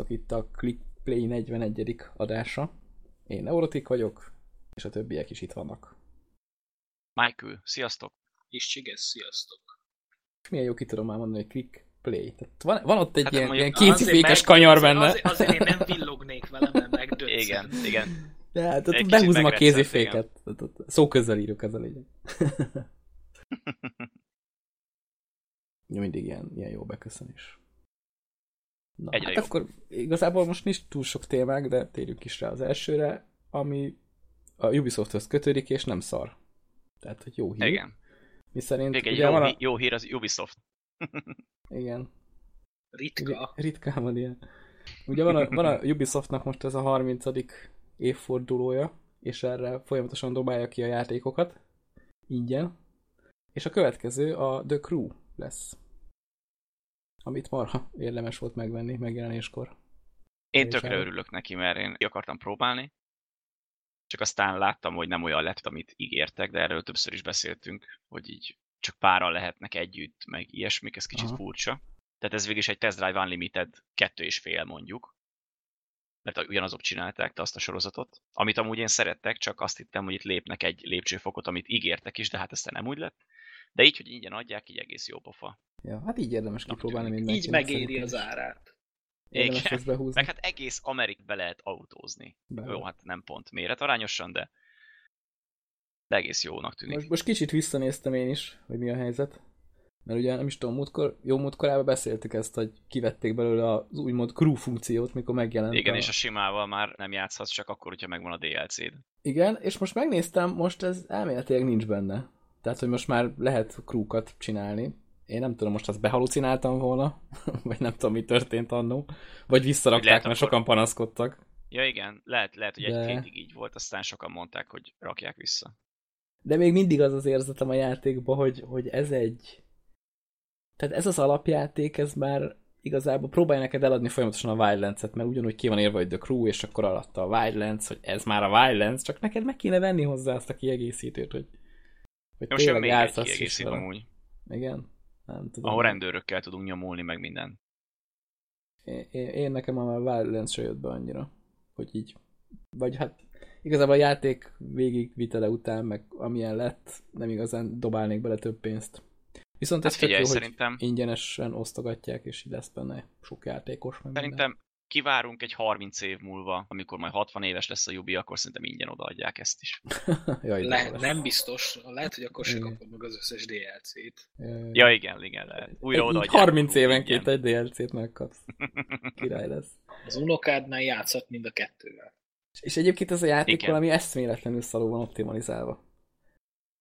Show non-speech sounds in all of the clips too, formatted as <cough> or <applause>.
Sziasztok, itt a Click Play 41. adása. Én Neurotik vagyok, és a többiek is itt vannak. Michael, sziasztok! És Csiges, sziasztok! És milyen jó ki tudom már mondani, hogy Click Play. Tehát van, van ott egy Hát ilyen, mondjuk ilyen meg- kanyar benne. Azért, azért én nem villognék vele, mert <laughs> megdöntsz. Igen, igen. De hát Egy behúzom a kéziféket. Tehát Szó közel írok, ez a lényeg. <laughs> Mindig ilyen, ilyen jó beköszönés. Na, Egyre hát jobb. akkor igazából most nincs túl sok témák, de térjünk is rá az elsőre, ami a Ubisofthoz kötődik, és nem szar. Tehát, hogy jó hír. Igen. Mi szerint Még egy ugye jó, van a... jó hír az Ubisoft. <laughs> Igen, Ritka. ritkán van ilyen. Ugye van a, van a Ubisoftnak most ez a 30. évfordulója, és erre folyamatosan dobálja ki a játékokat, ingyen, és a következő a The Crew lesz. Amit marha érdemes volt megvenni megjelenéskor. Én tökre örülök neki, mert én akartam próbálni. Csak aztán láttam, hogy nem olyan lett, amit ígértek, de erről többször is beszéltünk, hogy így csak páran lehetnek együtt, meg ilyesmik, ez kicsit Aha. furcsa. Tehát ez végig is egy Test Drive Unlimited kettő és fél mondjuk. Mert ugyanazok csinálták azt a sorozatot, amit amúgy én szerettek, csak azt hittem, hogy itt lépnek egy lépcsőfokot, amit ígértek is, de hát aztán nem úgy lett. De így, hogy ingyen adják, így egész jó pofa. Ja, hát így érdemes kipróbálni tűnik. mindenkinek. Így megéri szerintem az árát. Érdemes Igen. behúzni. Meg hát egész Amerikbe lehet autózni. Be- Jó, hát nem pont méretarányosan, de, de egész jónak tűnik. Most, most kicsit visszanéztem én is, hogy mi a helyzet. Mert ugye nem is tudom, múltkor, jó múltkorában beszéltük ezt, hogy kivették belőle az úgymond crew funkciót, mikor megjelent Igen, a... és a simával már nem játszhatsz, csak akkor, hogyha megvan a DLC-d. Igen, és most megnéztem, most ez elméletileg nincs benne. Tehát, hogy most már lehet crewkat csinálni. Én nem tudom, most azt behalucináltam volna, <laughs> vagy nem tudom, mi történt annó. Vagy visszarakták, Lehet, mert akkor- sokan panaszkodtak. Ja igen, lehet, lehet hogy De- egy hétig így volt, aztán sokan mondták, hogy rakják vissza. De még mindig az az érzetem a játékban, hogy, hogy ez egy... Tehát ez az alapjáték, ez már igazából próbálja neked eladni folyamatosan a Wildlands-et, mert ugyanúgy ki van írva, hogy The Crew, és akkor alatta a Wildlands, hogy ez már a Wildlands, csak neked meg kéne venni hozzá azt a kiegészítőt, hogy, hogy Most jön még egy játszhatsz is kiegészítő amúgy, Igen? Nem tudom. ahol rendőrökkel tudunk nyomulni, meg minden. Én, én, én nekem a Wildlands se jött be annyira, hogy így, vagy hát igazából a játék végigvitele után, meg amilyen lett, nem igazán dobálnék bele több pénzt. Viszont Hát ez tök figyelj, jó, hogy szerintem, ingyenesen osztogatják, és így lesz benne sok játékos. Meg szerintem kivárunk egy 30 év múlva, amikor majd 60 éves lesz a Jubi, akkor szerintem ingyen odaadják ezt is. <laughs> Jaj, Le, lesz. nem biztos, lehet, hogy akkor se kapod meg az összes DLC-t. Ja igen, igen, lehet. Újra odaadják. 30 akkor évenként egy DLC-t megkapsz. <laughs> Király lesz. Az unokádnál játszhat mind a kettővel. És egyébként ez a játék Igen. valami eszméletlenül szarul van optimalizálva.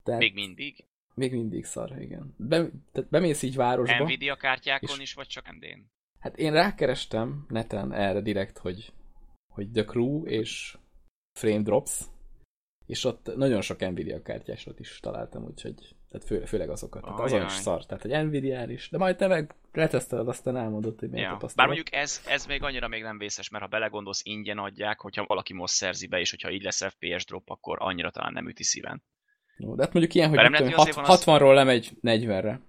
Tehát Még mindig? még mindig szar, igen. Be, tehát bemész így városba. Nvidia kártyákon És- is, vagy csak MD-n? Hát én rákerestem neten erre direkt, hogy, hogy The Crew és Frame Drops, és ott nagyon sok Nvidia kártyásot is találtam, úgyhogy tehát fő, főleg azokat. Tehát azon is szar, tehát hogy Nvidia is, de majd te meg leteszteled, aztán elmondod, hogy milyen Ja. tapasztalat. Bár mondjuk ez, ez még annyira még nem vészes, mert ha belegondolsz, ingyen adják, hogyha valaki most szerzi be, és hogyha így lesz FPS drop, akkor annyira talán nem üti szíven. Jó, de hát mondjuk ilyen, hogy Bár mit nem tudom, lehet, hogy hat, azért van az- 60-ról lemegy 40-re.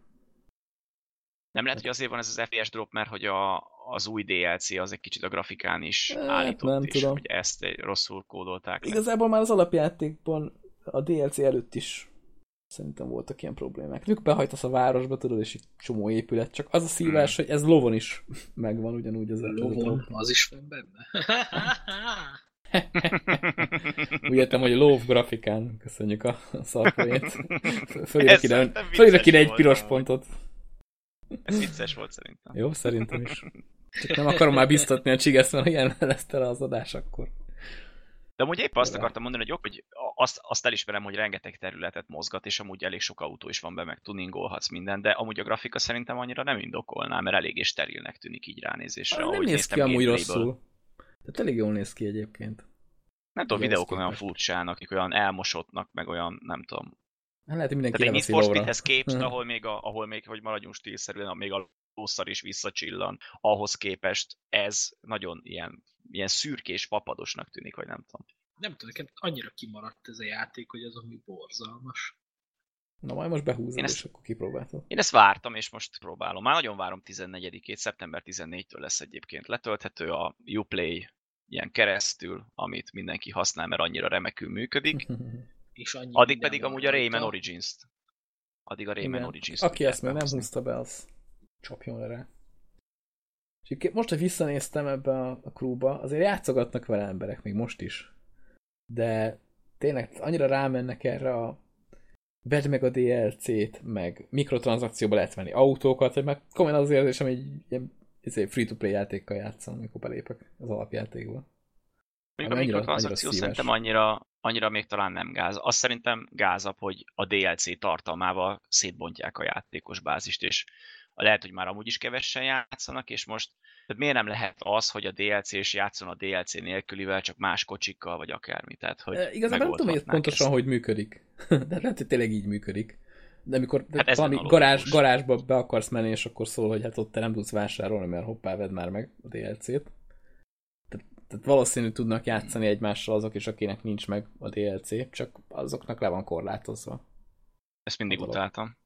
Nem lehet, hogy azért van ez az FPS drop, mert hogy a, az új DLC az egy kicsit a grafikán is Hát, állított, nem és tudom. hogy ezt egy rosszul kódolták. le. Igazából már az alapjátékban a DLC előtt is szerintem voltak ilyen problémák. Ők behajtasz a városba, tudod, és egy csomó épület, csak az a szívás, Hmm. hogy ez lovon is <laughs> megvan ugyanúgy az, a Lovon, az is van benne. Úgy értem, hogy lóv grafikán. Köszönjük a szarpoét. <laughs> Fölírok ide, ide egy piros pontot. Ez vicces volt szerintem. Jó, szerintem is. <laughs> Csak nem akarom már biztatni a csigesz, mert ilyen lesz tele az adás akkor. De amúgy épp azt Jó. akartam mondani, hogy, ok, hogy azt, azt elismerem, hogy rengeteg területet mozgat, és amúgy elég sok autó is van be, meg tuningolhatsz minden, de amúgy a grafika szerintem annyira nem indokolná, mert eléggé sterilnek tűnik így ránézésre. nem ahogy néz ki amúgy rosszul. Tehát elég jól néz ki egyébként. Nem tudom, ezt olyan furcsának, olyan elmosottnak, meg olyan, nem tudom. Hát lehet, hogy mindenki Tehát egy Need for. Speedhez képest, Hm. ahol még, a, ahol még, hogy maradjunk stílszerűen, még a lószar is visszacsillan, ahhoz képest ez nagyon ilyen, ilyen szürkés, papadosnak tűnik, vagy nem tudom. Nem tudom, nekem annyira kimaradt ez a játék, hogy az ami borzalmas. Na majd most behúzod, Én és ezt- akkor kipróbáltad. Én ezt vártam, és most próbálom. Már nagyon várom 14-ét, szeptember 14-től lesz egyébként letölthető a Uplay ilyen keresztül, amit mindenki használ, mert annyira remekül működik. <laughs> És annyi Addig pedig amúgy a. Rayman Origins-t. Addig a Rayman. Origins-t. Aki ezt még nem húzta be, az csapjon le rá. És most, hogy visszanéztem ebbe a, a crewba, azért játszogatnak vele emberek, még most is. De tényleg annyira rámennek erre a vedd meg a DLC-t, meg mikrotranszakcióba lehet venni autókat, hogy meg komolyan az érzésem, hogy egy ilyen izé, free-to-play játékkal játszom, amikor belépek az alapjátékba. Mondjuk a mikrotranszakció szerintem annyira, annyira még talán nem gáz. Azt szerintem gázabb, hogy a DLC tartalmával szétbontják a játékos bázist, és lehet, hogy már amúgy is kevesen játszanak, és most tehát miért nem lehet az, hogy a DLC-s játszon a DLC nélkülivel, csak más kocsikkal, vagy akármi. Tehát, hogy E, Igazából nem tudom, hogy ez pontosan ezt. hogy működik. <laughs> De lehet, hogy tényleg így működik. De amikor Hát hát ez valami garázs, garázsba be akarsz menni, és akkor szól, hogy hát ott te nem tudsz vásárolni, mert hoppá, vedd már meg a DLC-t. Tehát, valószínű tudnak játszani egymással azok is, akinek nincs meg a DLC, csak azoknak le van korlátozva. Ezt mindig utáltam.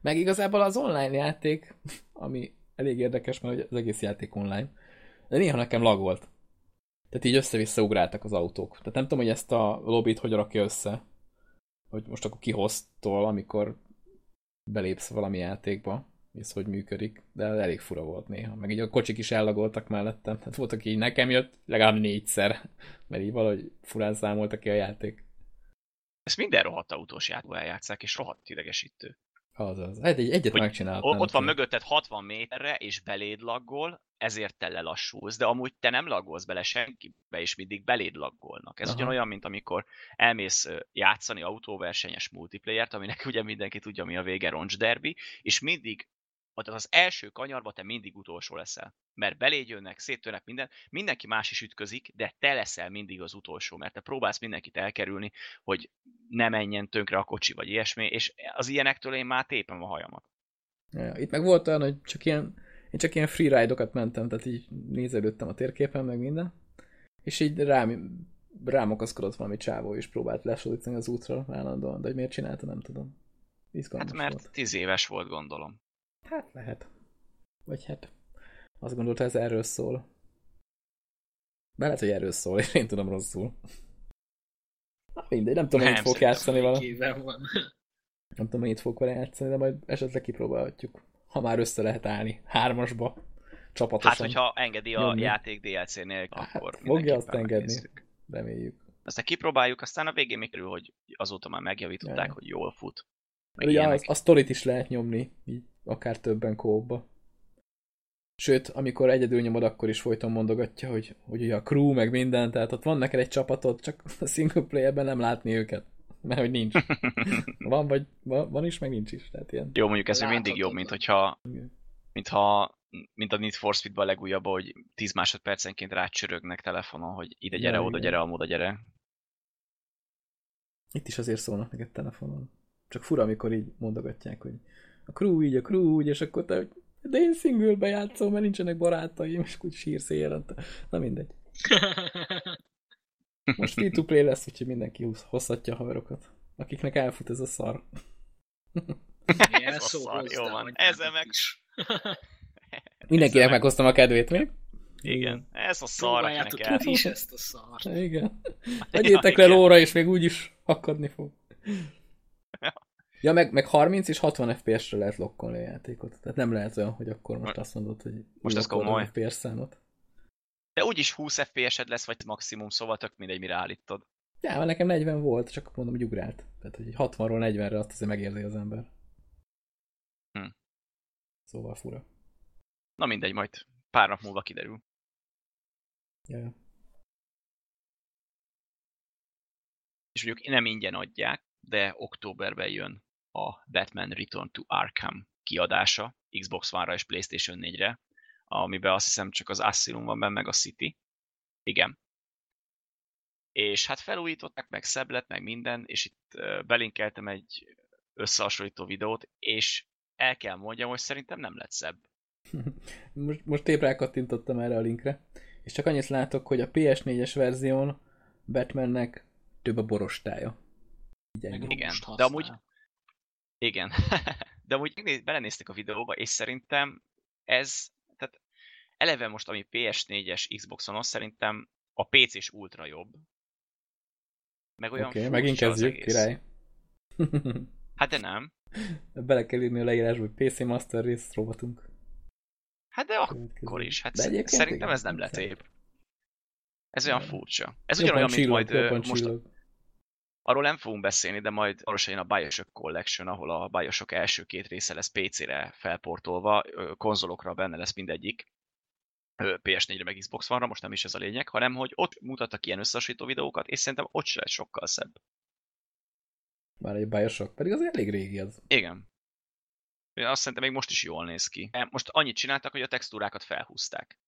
Meg igazából az online játék, ami elég érdekes, mert az egész játék online, de néha nekem lag volt. Tehát így össze-vissza ugráltak az autók. Tehát nem tudom, hogy ezt a lobbit hogy rakja össze, hogy most akkor kihoztól, amikor belépsz valami játékba, ez hogy működik, de elég fura volt néha. Meg így a kocsik is ellagoltak mellettem, tehát volt, aki így nekem jött legalább négyszer, mert így valahogy furán számolta ki a játék. Ezt minden rohadt autós játékban eljátszák, és rohadt idegesítő. Azaz. Hát egy, egyet megcsináltam. Ott van mögötted 60 méterre, és beléd laggol, ezért te lelassulsz, de amúgy te nem laggolsz bele senkibe, és mindig beléd laggolnak. Ez Aha. ugyanolyan, mint amikor elmész játszani autóversenyes multiplayert, aminek <laughs> ugye mindenki tudja, mi a vége roncs derby, és mindig ott az első kanyarba te mindig utolsó leszel. Mert beléd jönnek, széttörnek minden, mindenki más is ütközik, de te leszel mindig az utolsó, mert te próbálsz mindenkit elkerülni, hogy ne menjen tönkre a kocsi, vagy ilyesmi, és az ilyenektől én már tépem a hajamat. Ja, itt meg volt olyan, hogy csak ilyen, én csak ilyen freeride-okat mentem, tehát így nézelődtem a térképen, meg minden, és így rám, rám akaszkodott valami csávó, és próbált lesodítani az útra állandóan, de hogy miért csinálta, nem tudom. Izgalmas Hát mert volt. tíz éves volt, gondolom. Hát lehet. Vagy hát azt gondolta, ez erről szól. Bár lehet, hogy erről szól, és <laughs> én tudom rosszul. Na mindegy, nem tudom, Nem, fog játszani vele. <laughs> Nem tudom, mennyit fog vele játszani, de majd esetleg kipróbálhatjuk. Ha már össze lehet állni. Hármasba. Csapatosan. Hát, hogyha engedi a Nyomni. játék DLC nélkül, Hát, akkor fogja azt engedni. megnézzük. Reméljük. Aztán kipróbáljuk, aztán a végén még kerül, hogy azóta már megjavították, Ja. hogy jól fut. Meg Ugye az, a sztorit is lehet nyomni, így akár többen kóba. Sőt, amikor egyedül nyomod, akkor is folyton mondogatja, hogy, hogy ugye a crew, meg minden, tehát ott van neked egy csapatod, csak a single playerben nem látni őket. Mert hogy nincs. <laughs> Van, vagy van, van is, meg nincs is. Tehát ilyen. Jó, mondjuk ez mindig jobb, mint hogyha, mintha mint a Need for Speed-ben a legújabb, hogy 10 másodpercenként rácsörögnek telefonon, hogy ide gyere, Ja, oda igen. gyere, amoda gyere. Itt is azért szólnak neked telefonon. Csak fura, amikor így mondogatják, hogy a crew így, a crew úgy, és akkor te, de én single játszom, mert nincsenek barátaim, és úgy sírsz éjjelente. Na mindegy. <laughs> Most free to play lesz, úgyhogy mindenki húz- hozhatja a haverokat, akiknek elfut ez a szar. Milyen Ez a szar, jó van. Ezzel meg-. Mindenkinek meg- meghoztam a kedvét még. Igen. Ez a szar, akinek el el. is ezt a szart. Igen. <laughs> Vegyétek le lóra, és még úgyis akadni fog. Ja, meg, meg 30 és 60 FPS-re lehet lokkolni a játékot. Tehát nem lehet olyan, hogy akkor most azt mondod, hogy Most ez komoly. FPS számot. De úgyis 20 FPS-ed lesz, vagy maximum, szóval tök mindegy, mire állítod. Ja, mert nekem 40 volt, csak mondom, hogy ugrált. Tehát, hogy 60-ról 40-re azt azért megérzi az ember. Hm. Szóval fura. Na mindegy, majd pár nap múlva kiderül. Ja, ja. És mondjuk nem ingyen adják, de októberben jön a Batman Return to Arkham kiadása, Xbox One-ra és Playstation 4-re, amiben azt hiszem csak az Asylum van benne, meg a City. Igen. És hát felújították, meg szebb lett, meg minden, és itt belinkeltem egy összehasonlító videót, és el kell mondjam, hogy szerintem nem lett szebb. <laughs> Most, most épp rákattintottam erre a linkre, és csak annyit látok, hogy a PS4-es verzión Batmannek több a borostája. Igen, Most de amúgy Igen. <laughs> De amúgy belenéztek a videóba, és szerintem ez, tehát eleve most, ami PS4-es Xboxon, szerintem a PC-s ultra jobb. Meg olyan okay, megint az kezdjük, király. Hát de nem. Bele kell írni a leírásba, hogy PC Master Race robotunk. Hát de akkor is. Hát De szerintem ez nem letép. Ez olyan furcsa. Ez ugyanolyan, mint majd most csillog. Arról nem fogunk beszélni, de majd jön a Bioshock Collection, ahol a Bioshock első két része lesz PC-re felportolva, konzolokra benne lesz mindegyik, ö, PS4-re meg Xbox One-ra, most nem is ez a lényeg, hanem hogy ott mutattak ilyen összehasonlító videókat, és szerintem ott se lesz sokkal szebb. Már egy Bioshock, pedig az elég régi az. Igen. Azt szerintem még most is jól néz ki. Most annyit csináltak, hogy a textúrákat felhúzták.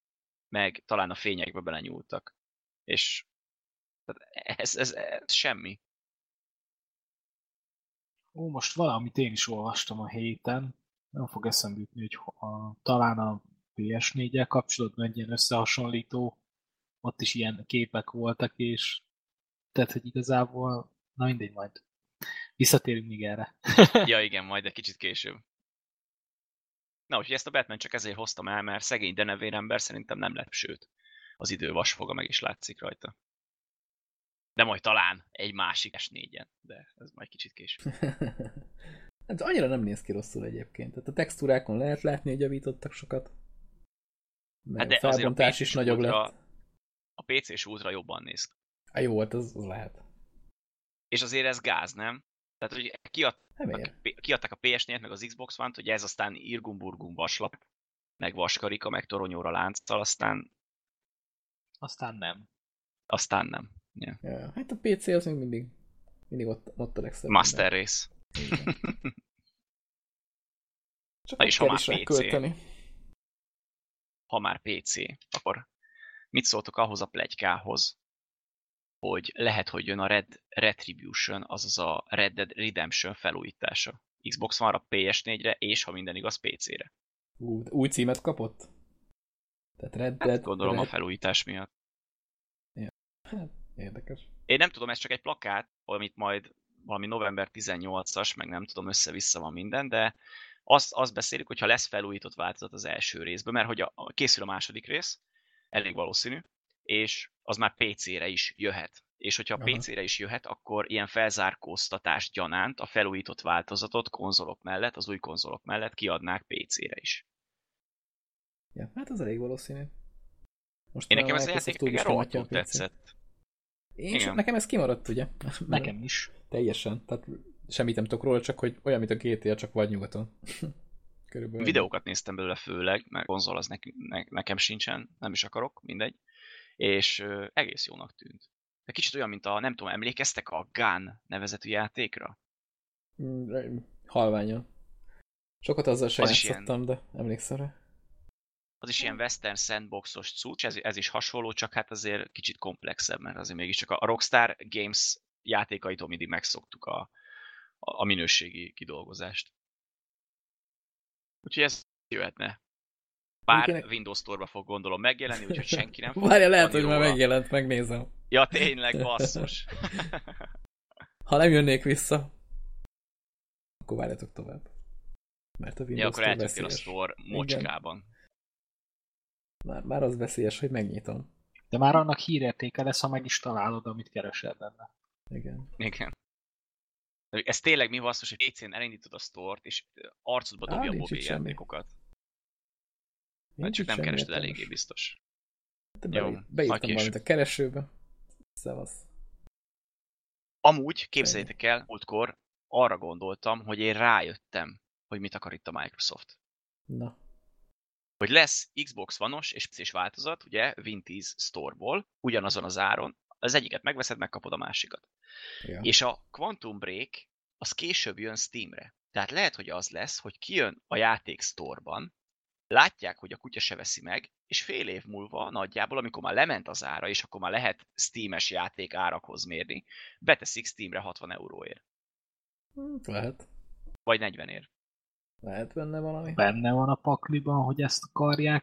Meg talán a fényekbe belenyúltak. És tehát ez, ez, ez semmi. Ó, most valamit én is olvastam a héten, nem fog eszembe jutni, hogy a, talán a PS4-el kapcsolatban egy ilyen összehasonlító, ott is ilyen képek voltak, és tehát, hogy igazából, na mindegy, majd visszatérünk még erre. <laughs> Ja igen, majd egy kicsit később. Na, úgyhogy ezt a Batman csak ezért hoztam el, mert szegény denevér ember szerintem nem lett, sőt, az idő vasfoga meg is látszik rajta. De majd talán egy másik S4-en, de ez majd kicsit később. <laughs> hát annyira nem néz ki rosszul egyébként. Tehát a textúrákon lehet látni, hogy javítottak sokat. Meg Hát a de a felbontás is nagyobb Ultra- lett. A PC-s Ultra jobban néz ki. Á, jó volt, az, az lehet. És azért ez gáz, nem? Tehát, hogy kiad, Nem ér. kiadták a PS4-et, meg az Xbox One-t, hogy ez aztán Irgumburgum vaslap, meg vaskarika, meg toronyóra lánccal, aztán, Aztán nem. aztán nem. Yeah. Ja, hát a PC az még mindig, mindig ott, ott a legszebb. Master minden. Igen. <laughs> Csak Na és ha már PC. költeni. ha már PC, akkor mit szóltok ahhoz a plegykához, hogy lehet, hogy jön a Red Retribution, azaz a Red Dead Redemption felújítása. Xbox One-ra, PS4-re, és ha minden igaz, PC-re. Ú, új címet kapott? Tehát Red Dead... Hát gondolom a Red... felújítás miatt. Hát, érdekes. Én nem tudom, ez csak egy plakát, amit majd valami november 18-as, meg nem tudom, össze-vissza van minden, de azt, azt beszélik, hogy ha lesz felújított változat az első részből, mert hogy a, a, készül a második rész, elég valószínű, és az már PC-re is jöhet. És hogyha Aha. PC-re is jöhet, akkor ilyen felzárkóztatás gyanánt a felújított változatot konzolok mellett, az új konzolok mellett kiadnák PC-re is. Ja, hát az elég valószínű. Most Én nekem ez a játék úgy is a tetszett. Én sem, nekem ez kimaradt, ugye? <laughs> Nekem is. Teljesen. Tehát semmit nem tudok róla, csak hogy olyan, mint a GTA, csak vagy nyugaton. <laughs> Körülbelül. Videókat néztem belőle főleg, mert konzol az nek- ne- nekem sincsen, nem is akarok, mindegy. És ö, egész jónak tűnt. De kicsit olyan, mint a, nem tudom, emlékeztek a Gun nevezetű játékra? Mm, Halványan. Sokat azzal sem Az is játszottam, de emlékszem rá. Az is ilyen western sandboxos cucc, ez, ez is hasonló, csak hát azért kicsit komplexebb, mert azért mégiscsak a a Rockstar Games játékaitól mindig megszoktuk a, a, minőségi kidolgozást. Úgyhogy ez jöhetne. Bár Mindenkinek- Windows Store-ba fog gondolom megjelenni, úgyhogy senki nem <laughs> fog Várja, lehet, hogy már megjelent, megnézem. Ja, tényleg, basszus. <laughs> <laughs> Ha nem jönnék vissza, akkor várjatok tovább. Mert a ja, Windows akkor Store eltűntél a store mocskában. Már, már az veszélyes, hogy megnyitom. De már annak hírértéke lesz, ha meg is találod, amit keresel benne. Igen. Igen. De Ez tényleg mi basszus, hogy PC-n elindítod a store-t, és arcodba Á, dobja a nincs mobil játékokat. Mert Nincs csak nem kerested eléggé biztos. Te Jó, Be, majd beírtam valamit a keresőbe. Szevasz. Amúgy, képzeljétek el, múltkor arra gondoltam, hogy én rájöttem, hogy mit akar itt a Microsoft. Na. Hogy lesz Xbox One-os és PC-s változat, ugye, Vintage Store-ból, ugyanazon az áron, az egyiket megveszed, megkapod a másikat. Ja. És a Quantum Break az később jön Steamre. Tehát lehet, hogy az lesz, hogy kijön a játék Store-ban, látják, hogy a kutya se veszi meg, és fél év múlva nagyjából, amikor már lement az ára, és akkor már lehet Steam-es játék árakhoz mérni, beteszik Steamre 60 euróért. Hm, Lehet. Vagy 40 ér. Lehet benne valami. Benne van a pakliban, hogy ezt akarják.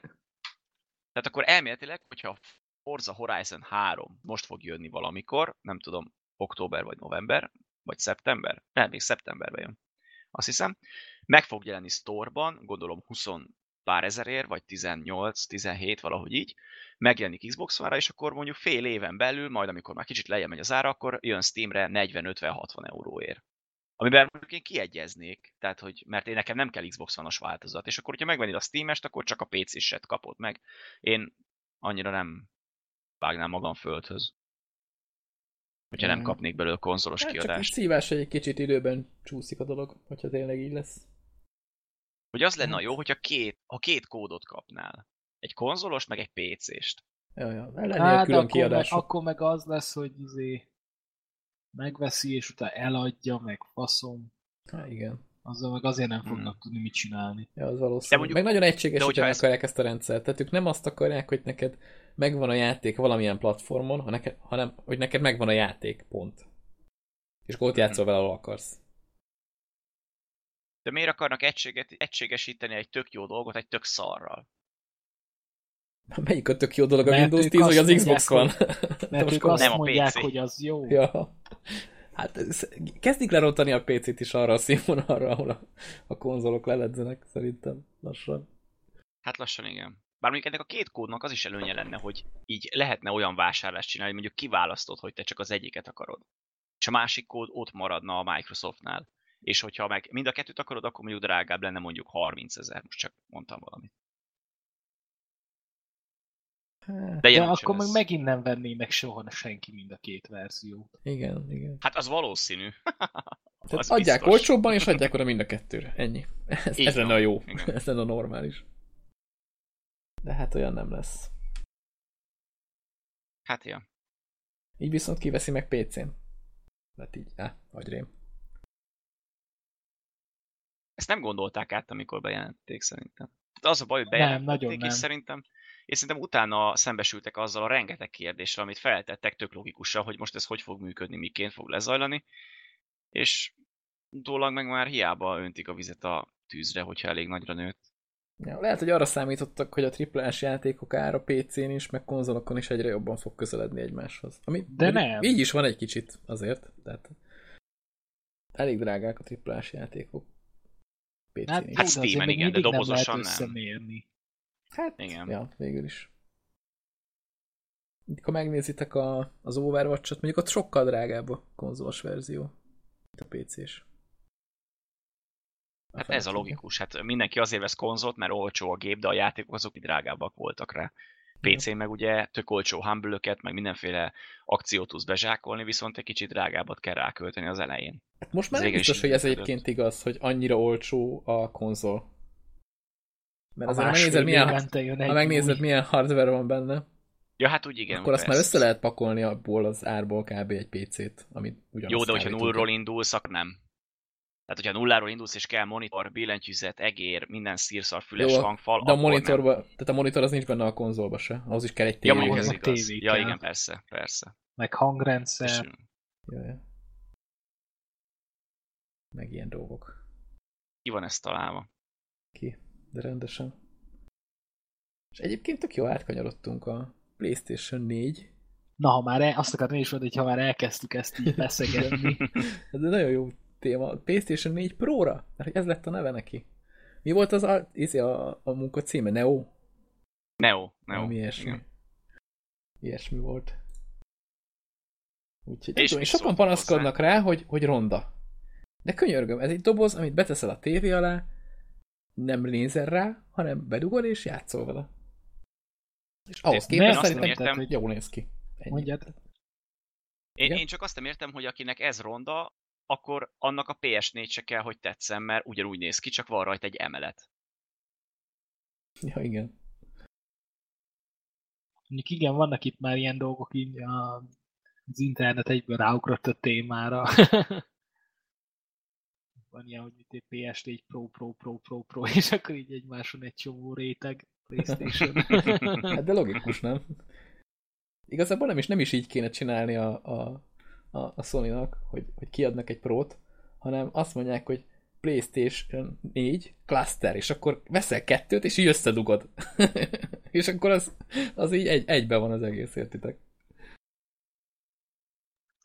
Tehát akkor elméletileg, hogyha Forza Horizon 3 most fog jönni valamikor, nem tudom, október vagy november, vagy szeptember, nem, még szeptemberben jön, azt hiszem. Meg fog jelenni store-ban, gondolom 20 pár ezerért, vagy 18, 17, valahogy így. Megjelenik Xbox One-ra, és akkor mondjuk fél éven belül, majd amikor már kicsit lejjebb megy az ára, akkor jön Steamre 40-50-60 euróért. Amiben mondjuk én kiegyeznék, tehát hogy, mert én nekem nem kell Xbox One-os változat, és akkor, hogyha megvennéd a Steam-est, akkor csak a PC-set kapod meg. Én annyira nem vágnám magam földhöz. Hogyha nem Mm. kapnék belőle konzolos Hát csak kiadást. szívás, hogy egy kicsit időben csúszik a dolog, hogyha tényleg így lesz. Hogy az lenne a Hát. jó, hogyha két, ha két kódot kapnál. Egy konzolos, meg egy PC-st. Ja, ja. Lennél Hát, külön akkor meg, kiadások. akkor meg az lesz, hogy izé megveszi, és utána eladja, meg faszom. Há, igen. Azzal meg azért nem Hmm. fognak tudni mit csinálni. Ja, az valószínű. De mondjuk- Meg nagyon egységesíteni hogyha ez- akarják ezt a rendszert. Tehát ők nem azt akarják, hogy neked megvan a játék valamilyen platformon, ha neked, hanem hogy neked megvan a játék, pont. És akkor ott Mhm. játszol vele, ahol akarsz. De miért akarnak egységet, egységesíteni egy tök jó dolgot egy tök szarral? <laughs> Melyik a tök jó dolog a Mert Windows ők 10, vagy az Xbox van? <laughs> Mert ők azt Nem a mondják, PC. hogy az jó. Ja. Hát ez, kezdik lerontani a PC-t is arra a színvonalra, ahol a, a konzolok leledzenek, szerintem lassan. Hát lassan igen. Bár mondjuk ennek a két kódnak az is előnye lenne, hogy így lehetne olyan vásárlást csinálni, hogy mondjuk kiválasztod, hogy te csak az egyiket akarod. És a másik kód ott maradna a Microsoftnál. És hogyha meg mind a kettőt akarod, akkor mondjuk drágább lenne mondjuk 30 ezer. Most csak mondtam valamit. Hát, De, akkor meg megint nem venné meg soha senki mind a két verziót. igen, igen. Hát az valószínű. <laughs> Tehát Az adják biztos. olcsóbban, és adják oda mind a kettőre. Ennyi. <laughs> Ez, Így ez lenne a jó. igen. <laughs> Ez lenne a normális. De hát olyan nem lesz. Hát ja. Így viszont kiveszi meg PC-n. Hát így, á, agyrém. Ezt nem gondolták át, amikor bejelentették szerintem. Tehát az a baj, hogy Nem, bejelentették, nagyon és nem. szerintem és szerintem utána szembesültek azzal a rengeteg kérdéssel, amit feltettek tök logikusan, hogy most ez hogy fog működni, miként fog lezajlani, és utólag meg már hiába öntik a vizet a tűzre, hogyha elég nagyra nőtt. Ja, lehet, hogy arra számítottak, hogy a triplás játékok ára PC-n is, meg konzolokon is egyre jobban fog közeledni egymáshoz. Ami De nem. Így is van egy kicsit azért. Tehát elég drágák a triplás játékok. PC-n Hát, Hát Steamen igen, de mindig nem dobozosan lehet nem. Hát, Igen. ja, végül is. Ha megnézitek a, az Overwatch-ot, mondjuk ott sokkal drágább a konzolos verzió, mint a PC-s. Hát ez a logikus. Hát mindenki azért vesz konzolt, mert olcsó a gép, de a játékok azok drágábbak voltak rá. PC-n meg ugye tök olcsó humble meg mindenféle akciót tudsz bezsákolni, viszont egy kicsit drágábbat kell rákölteni az elején. Hát most már nem biztos, hogy ez egyébként igaz, hogy annyira olcsó a konzol. Mert azért, megnézed, milyen, ha megnézed, új. milyen hardware van benne, Ja, hát úgy igen. akkor azt már össze lehet pakolni abból az árból kb. egy PC-t, amit ugyanazt Jó, de hogyha nullról indulsz, akkor nem. Tehát, hogyha nulláról indulsz, és kell monitor, billentyűzet, egér, minden szírszar, füles Jó, hangfal, De a akkor nem. monitorba, tehát a monitor az nincs benne a konzolba se. Ahhoz is kell egy Ja, tévé. mondjuk ahhoz ez igaz. tévé Ja, igen, persze, persze. Meg hangrendszer. És, Jaj, jaj. Meg ilyen dolgok. ki van ezt találva? Ki, de rendesen. És egyébként tök jó átkanyarodtunk a PlayStation 4. Na, ha már el, azt akartam én is mondani, hogy ha már elkezdtük ezt így beszegetni. <laughs> Ez egy nagyon jó téma. PlayStation 4 Pro-ra? Mert hogy ez lett a neve neki. Mi volt az a, izé a, a munka címe? Neo? Neo, Neo. Valami ilyesmi. igen. Ilyesmi volt. Úgyhogy És tudom, mi és sokan panaszkodnak rá, hogy, hogy ronda. De könyörgöm, ez egy doboz, amit beteszel a tévé alá, nem nézel rá, hanem bedugod és játszol vele. És ahhoz képest szerintem értem, hogy jól néz ki. Ennyi. Mondjad. Én, én csak azt nem értem, hogy akinek ez ronda, akkor annak a PS4 se kell, hogy tetszen, mert ugyanúgy néz ki, csak van rajta egy emelet. Ja, igen. Mondjuk igen, vannak itt már ilyen dolgok, így a, az internet egyből ráugrott a témára. <laughs> Van ilyen, hogy mit PS4 Pro, Pro, Pro, Pro, Pro, <laughs> és akkor így egymáson egy csomó réteg PlayStation. <laughs> Hát de logikus, nem? Igazából nem is, nem is így kéne csinálni a, a, a, a Sony-nak, hogy, hogy kiadnak egy prót, hanem azt mondják, hogy PlayStation 4 cluster, és akkor veszel kettőt, és így összedugod. <laughs> és akkor az, az így egy, egybe van az egész, értitek?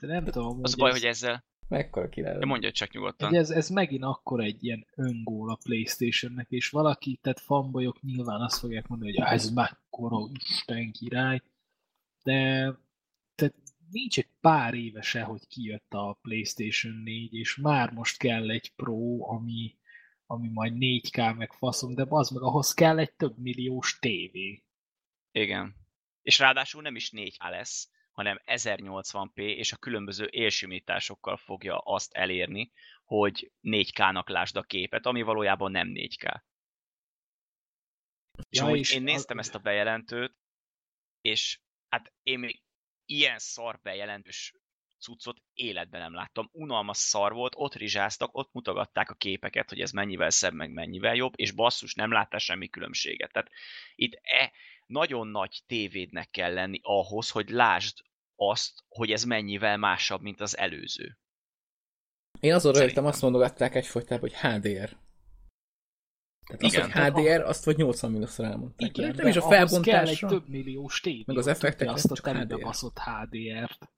De nem tudom, Az a baj, ez- hogy ezzel, Mekkora király. Mondja csak nyugodtan. Ugye ez, ez megint akkor egy ilyen öngól a Playstation-nek, és valaki, tehát fanboyok nyilván azt fogják mondani, hogy "Á, ez mekkora Isten király, de tehát nincs egy pár éve se, hogy kijött a Playstation 4, és már most kell egy Pro, ami, ami majd 4K meg faszom, de az meg ahhoz kell egy több milliós tévé. Igen. És ráadásul nem is 4K lesz, hanem 1080p, és a különböző élsimításokkal fogja azt elérni, hogy 4K-nak lásd a képet, ami valójában nem 4K. És Ja, és én néztem ezt a bejelentőt, és hát én még ilyen szar bejelentős cuccot életben nem láttam. Unalmas szar volt, ott rizsáztak, ott mutogatták a képeket, hogy ez mennyivel szebb, meg mennyivel jobb, és basszus, nem láttál semmi különbséget. Tehát itt e, nagyon nagy tévédnek kell lenni ahhoz, hogy lásd azt, hogy ez mennyivel másabb, mint az előző. Én azon rögtem, azt mondogatták egyfolytában, hogy HDR. Tehát azt, Igen. hogy HDR, azt vagy 80 milliószor elmondták. Igen, nem de is a kell egy több milliós tévé, Meg az effektekre azt a HDR. baszott HDR-t.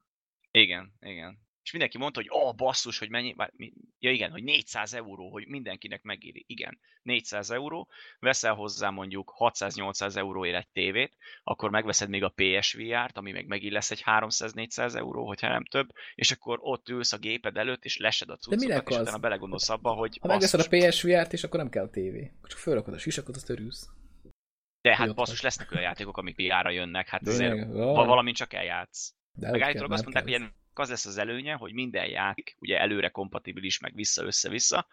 Igen, igen. És mindenki mondta, hogy ó, oh, basszus, hogy mennyi, vár, mi- ja igen, hogy 400 euró, hogy mindenkinek megéri. Igen, 400 euró, veszel hozzá mondjuk 600-800 euróért egy tévét, akkor megveszed még a PSVR-t, ami meg megint lesz egy 300-400 euró, hogyha nem több, és akkor ott ülsz a géped előtt, és lesed a cuccokat, minek és az? utána belegondolsz abba, hogy Ha megveszed a PSVR-t, és akkor nem kell a tévé. Csak fölrakod a sisakot, azt örülsz. de hogy hát basszus, lesznek olyan játékok, amik VR-ra jönnek, hát De azért valamint csak eljátsz. De Meg állítólag azt már mondták, hogy kell. ennek az lesz az előnye, hogy minden játék ugye előre kompatibilis, meg vissza-össze-vissza,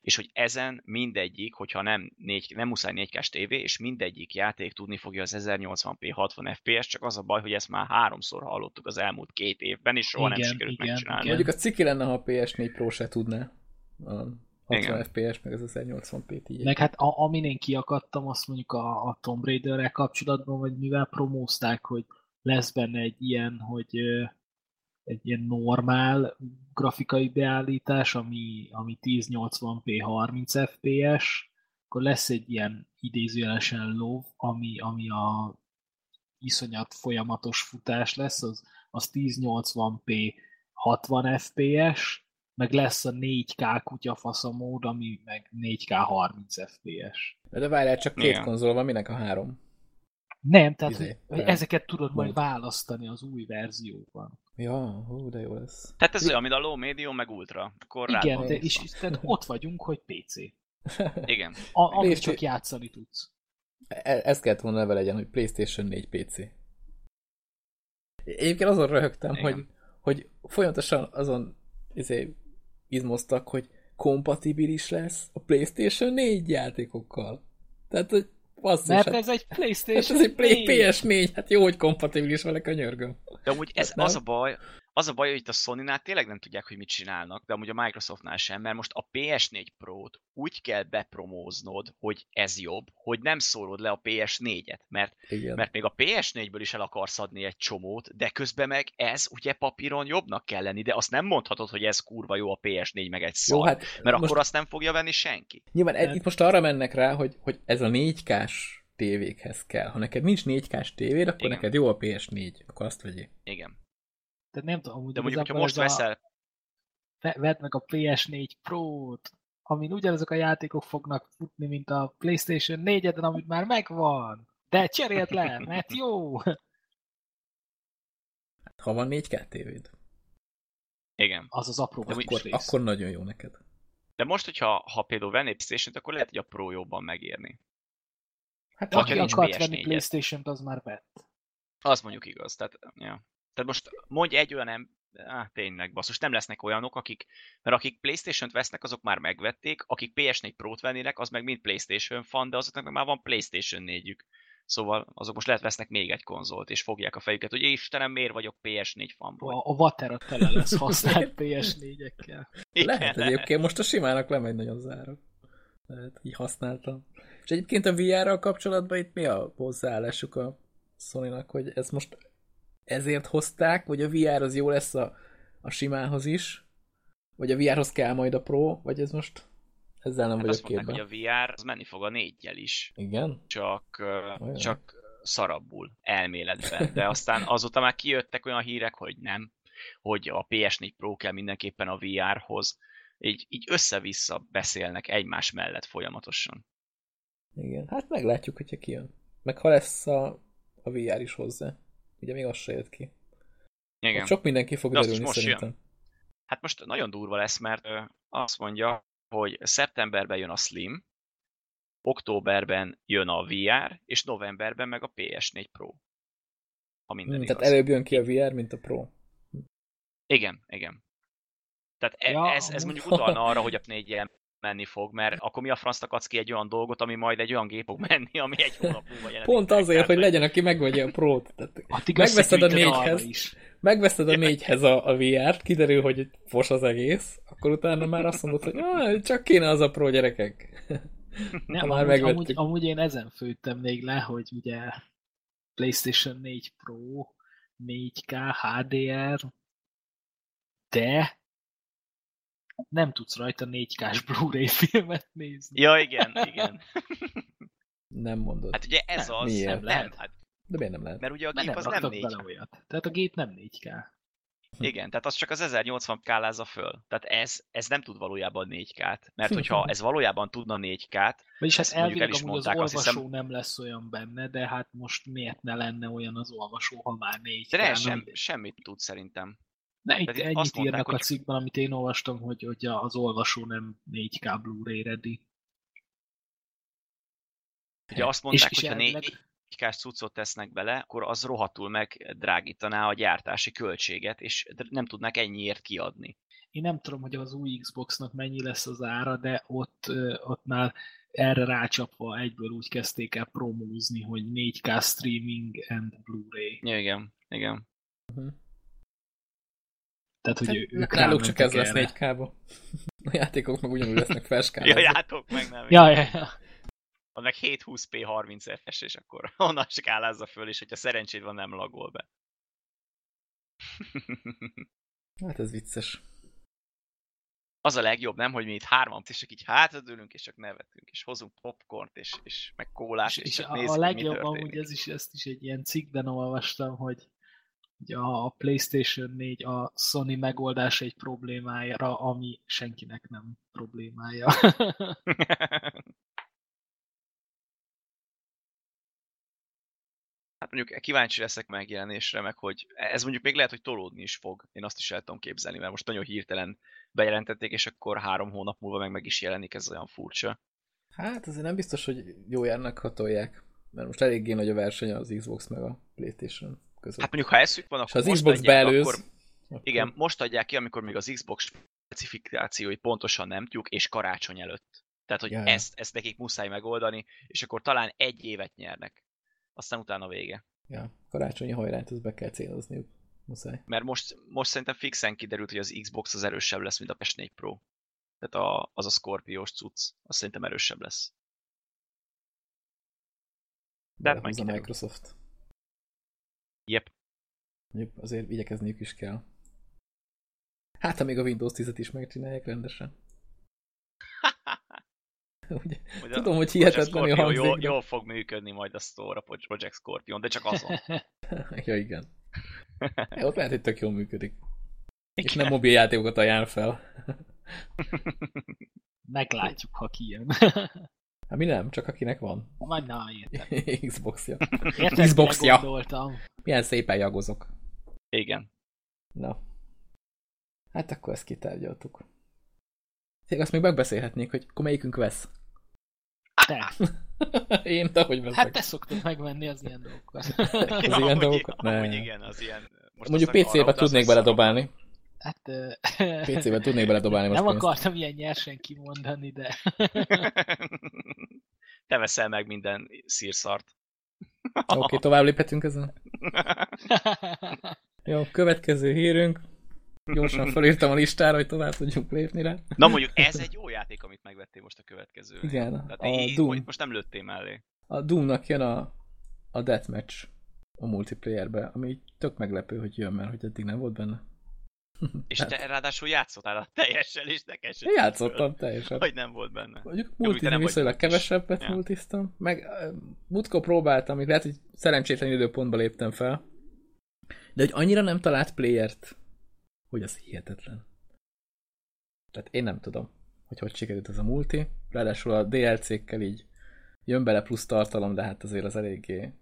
és hogy ezen mindegyik, hogyha nem, négy, nem muszáj 4K tévé, és mindegyik játék tudni fogja az 1080p 60 fps, csak az a baj, hogy ezt már háromszor hallottuk az elmúlt két évben, és soha nem Igen, sikerült igen, megcsinálni. igen. Mondjuk a ciki lenne, ha a PS4 Pro se tudná. A 60 Igen. FPS, meg az 1080p-t így. Meg hát a, amin én kiakadtam, azt mondjuk a, a Tomb Raider-rel kapcsolatban, vagy mivel promózták, hogy lesz benne egy ilyen, hogy egy ilyen normál grafikai beállítás, ami, ami 1080p 30 fps, akkor lesz egy ilyen idézőjelesen lov, ami, ami a iszonyat folyamatos futás lesz, az, az 1080p 60 fps, meg lesz a 4K kutyafasza mód, ami meg 4K 30 fps. De várjál, csak két Igen. konzol van, minek a három? Nem, tehát Izé, hogy, fel. ezeket tudod majd választani az új verzióban. Ja, hú, de jó lesz. Tehát ez olyan, mint a low, medium, meg ultra. Akkor Igen, de, és tehát ott vagyunk, hogy PC. <laughs> Igen. A, amit PlayStation- csak játszani tudsz. E- Ez kellett volna neve legyen, hogy PlayStation 4 PC. Egyébként azon röhögtem, Igen. hogy, hogy folyamatosan azon izé, izmoztak, hogy kompatibilis lesz a PlayStation 4 játékokkal. Tehát, hogy basszus, Mert hát, ez egy <laughs> hát PlayStation ez egy Play- 4. PS4, hát jó, hogy kompatibilis vele, könyörgöm. De amúgy ez Hát az a baj, az a baj, hogy itt a Sony-nál tényleg nem tudják, hogy mit csinálnak, de amúgy a Microsoftnál sem, mert most a PS4 Pro-t úgy kell bepromóznod, hogy ez jobb, hogy nem szólod le a PS4-et, mert, Igen. mert még a PS4-ből is el akarsz adni egy csomót, de közben meg ez ugye papíron jobbnak kell lenni, de azt nem mondhatod, hogy ez kurva jó a PS4 meg egy szar, Jó, hát mert most akkor azt nem fogja venni senki. nyilván Hát- hát... itt most arra mennek rá, hogy, hogy ez a 4K-s tévékhez kell. Ha neked nincs 4K-s tévéd, akkor Igen. neked jó a PS4, akkor azt vegyél. Igen. Tehát nem tudom, amúgy De mondjuk, hogyha most veszel, A, ve- vedd meg a PS4 Pro-t, amin ugyanazok a játékok fognak futni, mint a PlayStation 4-eden, amit már megvan. De cseréld le, <laughs> mert jó. Ha van 4K tévéd, igen. Az az apró De akkor, rész. akkor nagyon jó neked. De most, hogyha ha például vennél playstation akkor lehet, hogy a Pro jobban megérni. Hát aki ha nincs akart PS4-et. venni Playstation-t, az már vett. Az mondjuk igaz. Tehát, ja. Tehát most mondj egy olyan em... Á, tényleg, basszus, nem lesznek olyanok, akik, mert akik Playstation-t vesznek, azok már megvették, akik PS4 Pro-t vennének, az meg mind Playstation fan, de azoknak meg már van Playstation 4-jük. Szóval azok most lehet vesznek még egy konzolt, és fogják a fejüket, hogy Istenem, miért vagyok PS4 fanboy. A, a Vatera tele lesz használt <laughs> PS4-ekkel. Lehet egyébként, most a simának lemegy nagyon zára. Lehet, így használtam. És egyébként a VR-ral kapcsolatban itt mi a hozzáállásuk a sony hogy ez most ezért hozták, vagy a VR az jó lesz a, a simához is, vagy a VR-hoz kell majd a Pro, vagy ez most ezzel nem Hát vagyok azt mondták, képben. hogy a VR az menni fog a négyjel is, Igen? csak, Olyan. csak szarabbul, elméletben. De aztán azóta már kijöttek olyan hírek, hogy nem. hogy a PS4 Pro kell mindenképpen a VR-hoz. Így, így össze-vissza beszélnek egymás mellett folyamatosan. Igen, hát meglátjuk, hogyha kijön. Meg ha lesz a, a VR is hozzá. Ugye még az se jött ki. Igen. Ott sok mindenki fog De derülni most szerintem. jön. Hát most nagyon durva lesz, mert ö, azt mondja, hogy szeptemberben jön a Slim, októberben jön a VR, és novemberben meg a PS4 Pro. Ha minden Hmm, igaz. tehát előbb jön ki a VR, mint a Pro. Igen, igen. Tehát e- Ja, ez, ez mondjuk utalna arra, hogy a 4 ilyen menni fog, mert akkor mi a francnak adsz ki egy olyan dolgot, ami majd egy olyan gép fog menni, ami egy <laughs> hónap múlva jelenik. Pont meg. azért, Tehát, hogy legyen, aki megvegye a <laughs> Addig Megveszed a négyhez. is. megveszed a négyhez a, a VR-t, kiderül, hogy fos az egész, akkor utána már azt mondod, hogy ah, csak kéne az a Pro gyerekek. <laughs> Nem, már amúgy, amúgy, amúgy én ezen főttem még le, hogy ugye PlayStation 4 Pro, 4K, HDR, de nem tudsz rajta 4K-s <laughs> Blu-ray filmet nézni. Ja, igen, igen. <laughs> Nem mondod. Hát ugye ez Nem, az, miért? nem, Lehet. nem, hát, De miért nem lehet? mert ugye a gép nem az nem raktak 4 bele olyat. Tehát a gép nem 4K. Igen, tehát az csak az 1080 kálázza föl. Tehát ez, ez nem tud valójában 4K-t. Mert hogyha ez valójában tudna 4K-t, Vagyis hát Ezt mondjuk el elvileg is amúgy az mondták, azt olvasó hiszem- nem lesz olyan benne, de hát most miért ne lenne olyan az olvasó, ha már 4K? de ne, Na, sem, semmit tud szerintem. Ne, itt ennyit azt mondták, írnak a hogy- cikkben, amit én olvastam, hogy, hogy az olvasó nem 4K Blu-ray ready. Ugye azt mondták, hogy ha elvileg- 4K-s cuccot tesznek bele, akkor az rohadtul megdrágítaná a gyártási költséget, és nem tudnak ennyiért kiadni. Én nem tudom, hogy az új Xboxnak mennyi lesz az ára, de ott, ott már erre rácsapva egyből úgy kezdték el promózni, hogy 4K streaming and Blu-ray. Ja, igen, igen. Tehát, hogy Hát, ő, ők Náluk csak ez lesz erre. 4K-ba. <laughs> A játékok meg ugyanúgy lesznek felskába. Ja, játok meg, nem. Ja, ja, ja. Ha meg 720p 30 fps és akkor <laughs> onnan skálázza föl, és hogyha szerencséd van, nem lagol be. <laughs> Hát ez vicces. az a legjobb, nem, hogy mi itt hárman, és csak így hátradőlünk, és csak nevetünk, és hozunk popcornt, és, és meg kólát, És, és, és a, nézzük, a legjobb amúgy ez is, ezt is egy ilyen cikkben olvastam, hogy a a PlayStation 4 a Sony megoldás egy problémájára, ami senkinek nem problémája. <laughs> hát mondjuk kíváncsi leszek megjelenésre, meg hogy ez mondjuk még lehet, hogy tolódni is fog. Én azt is el tudom képzelni, mert most nagyon hirtelen bejelentették, és akkor három hónap múlva meg meg is jelenik, ez olyan furcsa. Hát azért nem biztos, hogy jó járnak hatolják. Mert most eléggé nagy a verseny az Xbox meg a Playstation között. Hát mondjuk, ha eszük van, akkor az most Xbox adják, beelőz, akkor, akkor... igen, most adják ki, amikor még az Xbox specifikációi pontosan nem tudjuk, és karácsony előtt. Tehát, hogy ja. ezt, ezt nekik muszáj megoldani, és akkor talán egy évet nyernek. Aztán utána vége. Ja, karácsonyi hajrányt ezt be kell célozniuk. Muszáj. Mert most, most szerintem fixen kiderült, hogy az Xbox az erősebb lesz, mint a PS4 Pro. Tehát a, az a Scorpios cucc, az szerintem erősebb lesz. De hát majd kiderül. Microsoft. Yep. Mondjuk azért igyekezniük is kell. Hát, ha még a Windows 10-et is megcsinálják rendesen. <laughs> Ugye, a tudom, hogy hihetetlenül hangzik. jól, jól fog működni majd a Store, a Project Scorpion, de csak azon. <laughs> ja, igen. Ja, ott lehet, hogy tök jól működik. És nem mobil játékokat ajánl fel. <laughs> Meglátjuk, ha kijön. Hát mi nem, csak akinek van. Majd na, érted. Xboxja. Érted, Xboxja. Gondoltam. Milyen szépen jagozok. Igen. Na. Hát akkor ezt kitárgyaltuk. Tényleg azt még megbeszélhetnék, hogy akkor melyikünk vesz. Te. <laughs> Én, de hogy veszek. Hát te szoktad megvenni az ilyen dolgokat. <laughs> Az ilyen amúgy- dolgokat? Ne. Amúgy igen, az ilyen... Most Mondjuk PC-be utalsz, tudnék beledobálni. Hát, ö, <laughs> PC-be tudnék beledobálni most nem pénzt. akartam ilyen nyersen kimondani, de Te veszel meg minden szírszart. <laughs> Oké, okay, tovább léphetünk ezen. <laughs> Jó, következő hírünk. Gyorsan <laughs> felírtam a listára, hogy tovább tudjunk lépni rá. Na mondjuk ez egy jó játék, amit megvettél most a következő. Igen, Tehát a így, Doom. most nem lőttél mellé. A Doomnak jön a, a Deathmatch a multiplayerbe, ami tök meglepő, hogy jön, mert hogy eddig nem volt benne. És Hát. te ráadásul játszottál a teljessel, és sem Én játszottam teljesen. Hogy nem volt benne. Mondjuk multizni nem viszonylag kevesebbet Ja. multiztam, meg múltkor próbáltam, még lehet, hogy szerencsétlen időpontba léptem fel, de hogy annyira nem talált playert hogy az hihetetlen. Tehát én nem tudom, hogy hogy sikerült ez a multi. Ráadásul a DLC-kkel így jön bele plusz tartalom, de hát azért az eléggé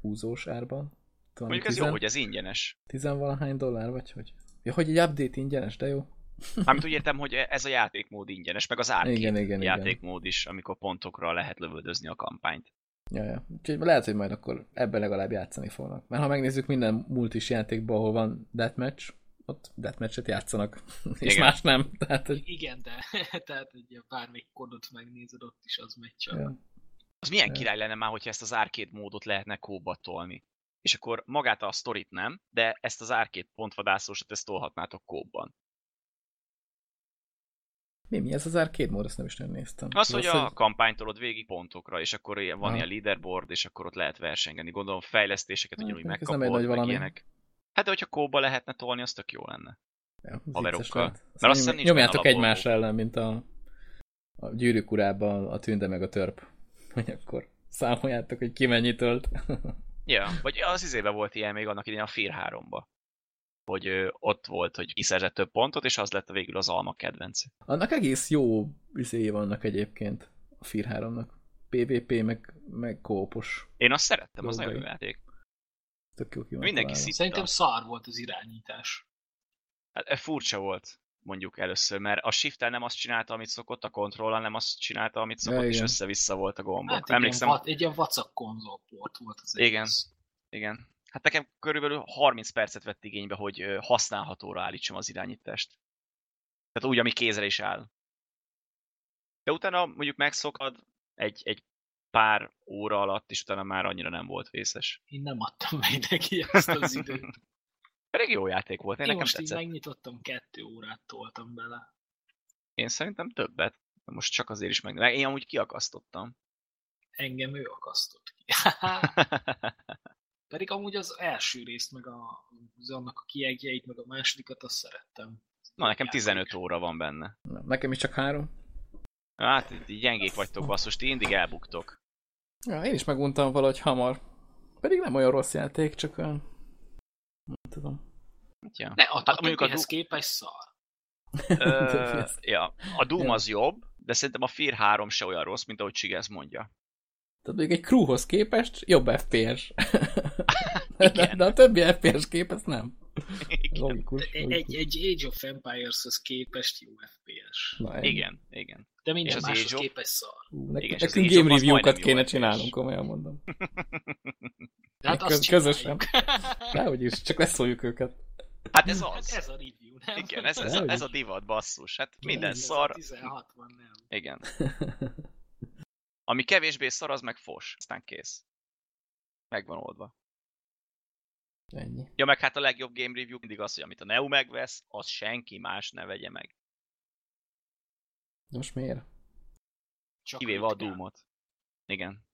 húzós árban. Tudom, Mondjuk ez jó, tizen- hogy ez ingyenes. Tizenvalahány dollár, vagy hogy? Ja, hogy egy update ingyenes, de jó. Mármint úgy értem, hogy ez a játékmód ingyenes, meg az arcade Igen, igen, igen. játékmód is, amikor pontokra lehet lövöldözni a kampányt. Ja, ja. Úgyhogy lehet, hogy majd akkor ebben legalább játszani fognak. Mert ha megnézzük minden multis játékban, ahol van deathmatch, ott deathmatchet játszanak, <laughs> és Igen. más nem. Tehát, hogy... Igen, de <laughs> tehát ugye bármelyik kodot megnézed, ott is az megy csak. Ja. Az milyen Ja. király lenne már, hogyha ezt az arcade módot lehetne kóba tolni. És akkor magát a sztorit nem, de ezt az arcade pontvadászósat ezt tolhatnátok kóban. Mi, mi ez az arcade mód? Azt nem is nagyon néztem. Az, hogy Az, a kampányt tolod végig pontokra, és akkor ilyen- van Aha. ilyen leaderboard, és akkor ott lehet versengeni. Gondolom fejlesztéseket Hát, ugyanúgy ez nem egy megkapod, nagy valami. ilyenek. Hát de hogyha kóba lehetne tolni, az tök jó lenne. Ja, haverokkal. Mert azt hiszem nincs Nyomjátok egymás ellen, mint a, a gyűrűk urában a tünde meg a törp. <laughs> Hogy akkor számoljátok, hogy ki mennyit ölt. <laughs> Ja, vagy az izébe volt ilyen még annak idején a Fear 3-ba. Hogy ö, ott volt, hogy kiszerzett több pontot, és az lett a végül az alma kedvence. Annak egész jó izéi vannak egyébként a Fear 3-nak. PvP, meg, meg kópos. Én azt szerettem, az nagyon jó játék. Tök jó ki Mindenki szí- Szerintem szar volt az irányítás. Hát e, furcsa volt, mondjuk először, mert a shift nem azt csinálta, amit szokott, a control nem azt csinálta, amit szokott, Ja, és igen. össze-vissza volt a gombok. Hát egy, Emlékszem, ilyen, va- egy ilyen vacak konzolport volt az Igen. egész. igen. Hát nekem körülbelül 30 percet vett igénybe, hogy használhatóra állítsam az irányítást. Tehát úgy, ami kézre is áll. De utána mondjuk megszokad egy, egy pár óra alatt, és utána már annyira nem volt vészes. Én nem adtam meg neki ezt az időt. <laughs> Pedig jó játék volt, én Én nekem most így tetszett. megnyitottam, kettő órát toltam bele. Én szerintem többet. Most csak azért is meg. Én amúgy kiakasztottam. Engem ő akasztott ki. <laughs> Pedig amúgy az első részt, meg a, az annak a kiegjeit, meg a másodikat, azt szerettem. Na, nekem Játék. 15 óra van benne. Na, Nekem is csak három. Hát, így gyengék vagytok basszus, ti mindig elbuktok. Ja, én is meguntam valahogy hamar. Pedig nem olyan rossz játék, csak olyan... Nem tudom. Ja. Ne, a, Hát mondjuk a du- képest szar. Ö, <laughs> ja, a Doom Ja. az jobb, de szerintem a Fear 3 se olyan rossz, mint ahogy Csigez mondja. Tehát még egy crewhoz képest jobb FPS. de, <laughs> de a többi FPS képest nem. Igen, Logikus. Egy, logikus. egy Age of Empires-hoz képest jó FPS. Na, igen, igen. De minden És az máshoz képest szar. Igen, nekünk game review-kat kéne csinálnunk, komolyan mondom. De hát azt közösen. Dehogy is, csak leszóljuk őket. Hát ez Hát az. ez a review, nem? Igen, ez, ez, Dehogy ez a divat basszus. Hát minden a szar. 16 van, nem. Igen. <laughs> Ami kevésbé szar, az meg fos. Aztán kész. Megvan oldva. Ennyi. Ja, meg hát a legjobb game review mindig az, hogy amit a Neo megvesz, az senki más ne vegye meg. Most miért? Csak Kivéve a. Doom-ot. Igen.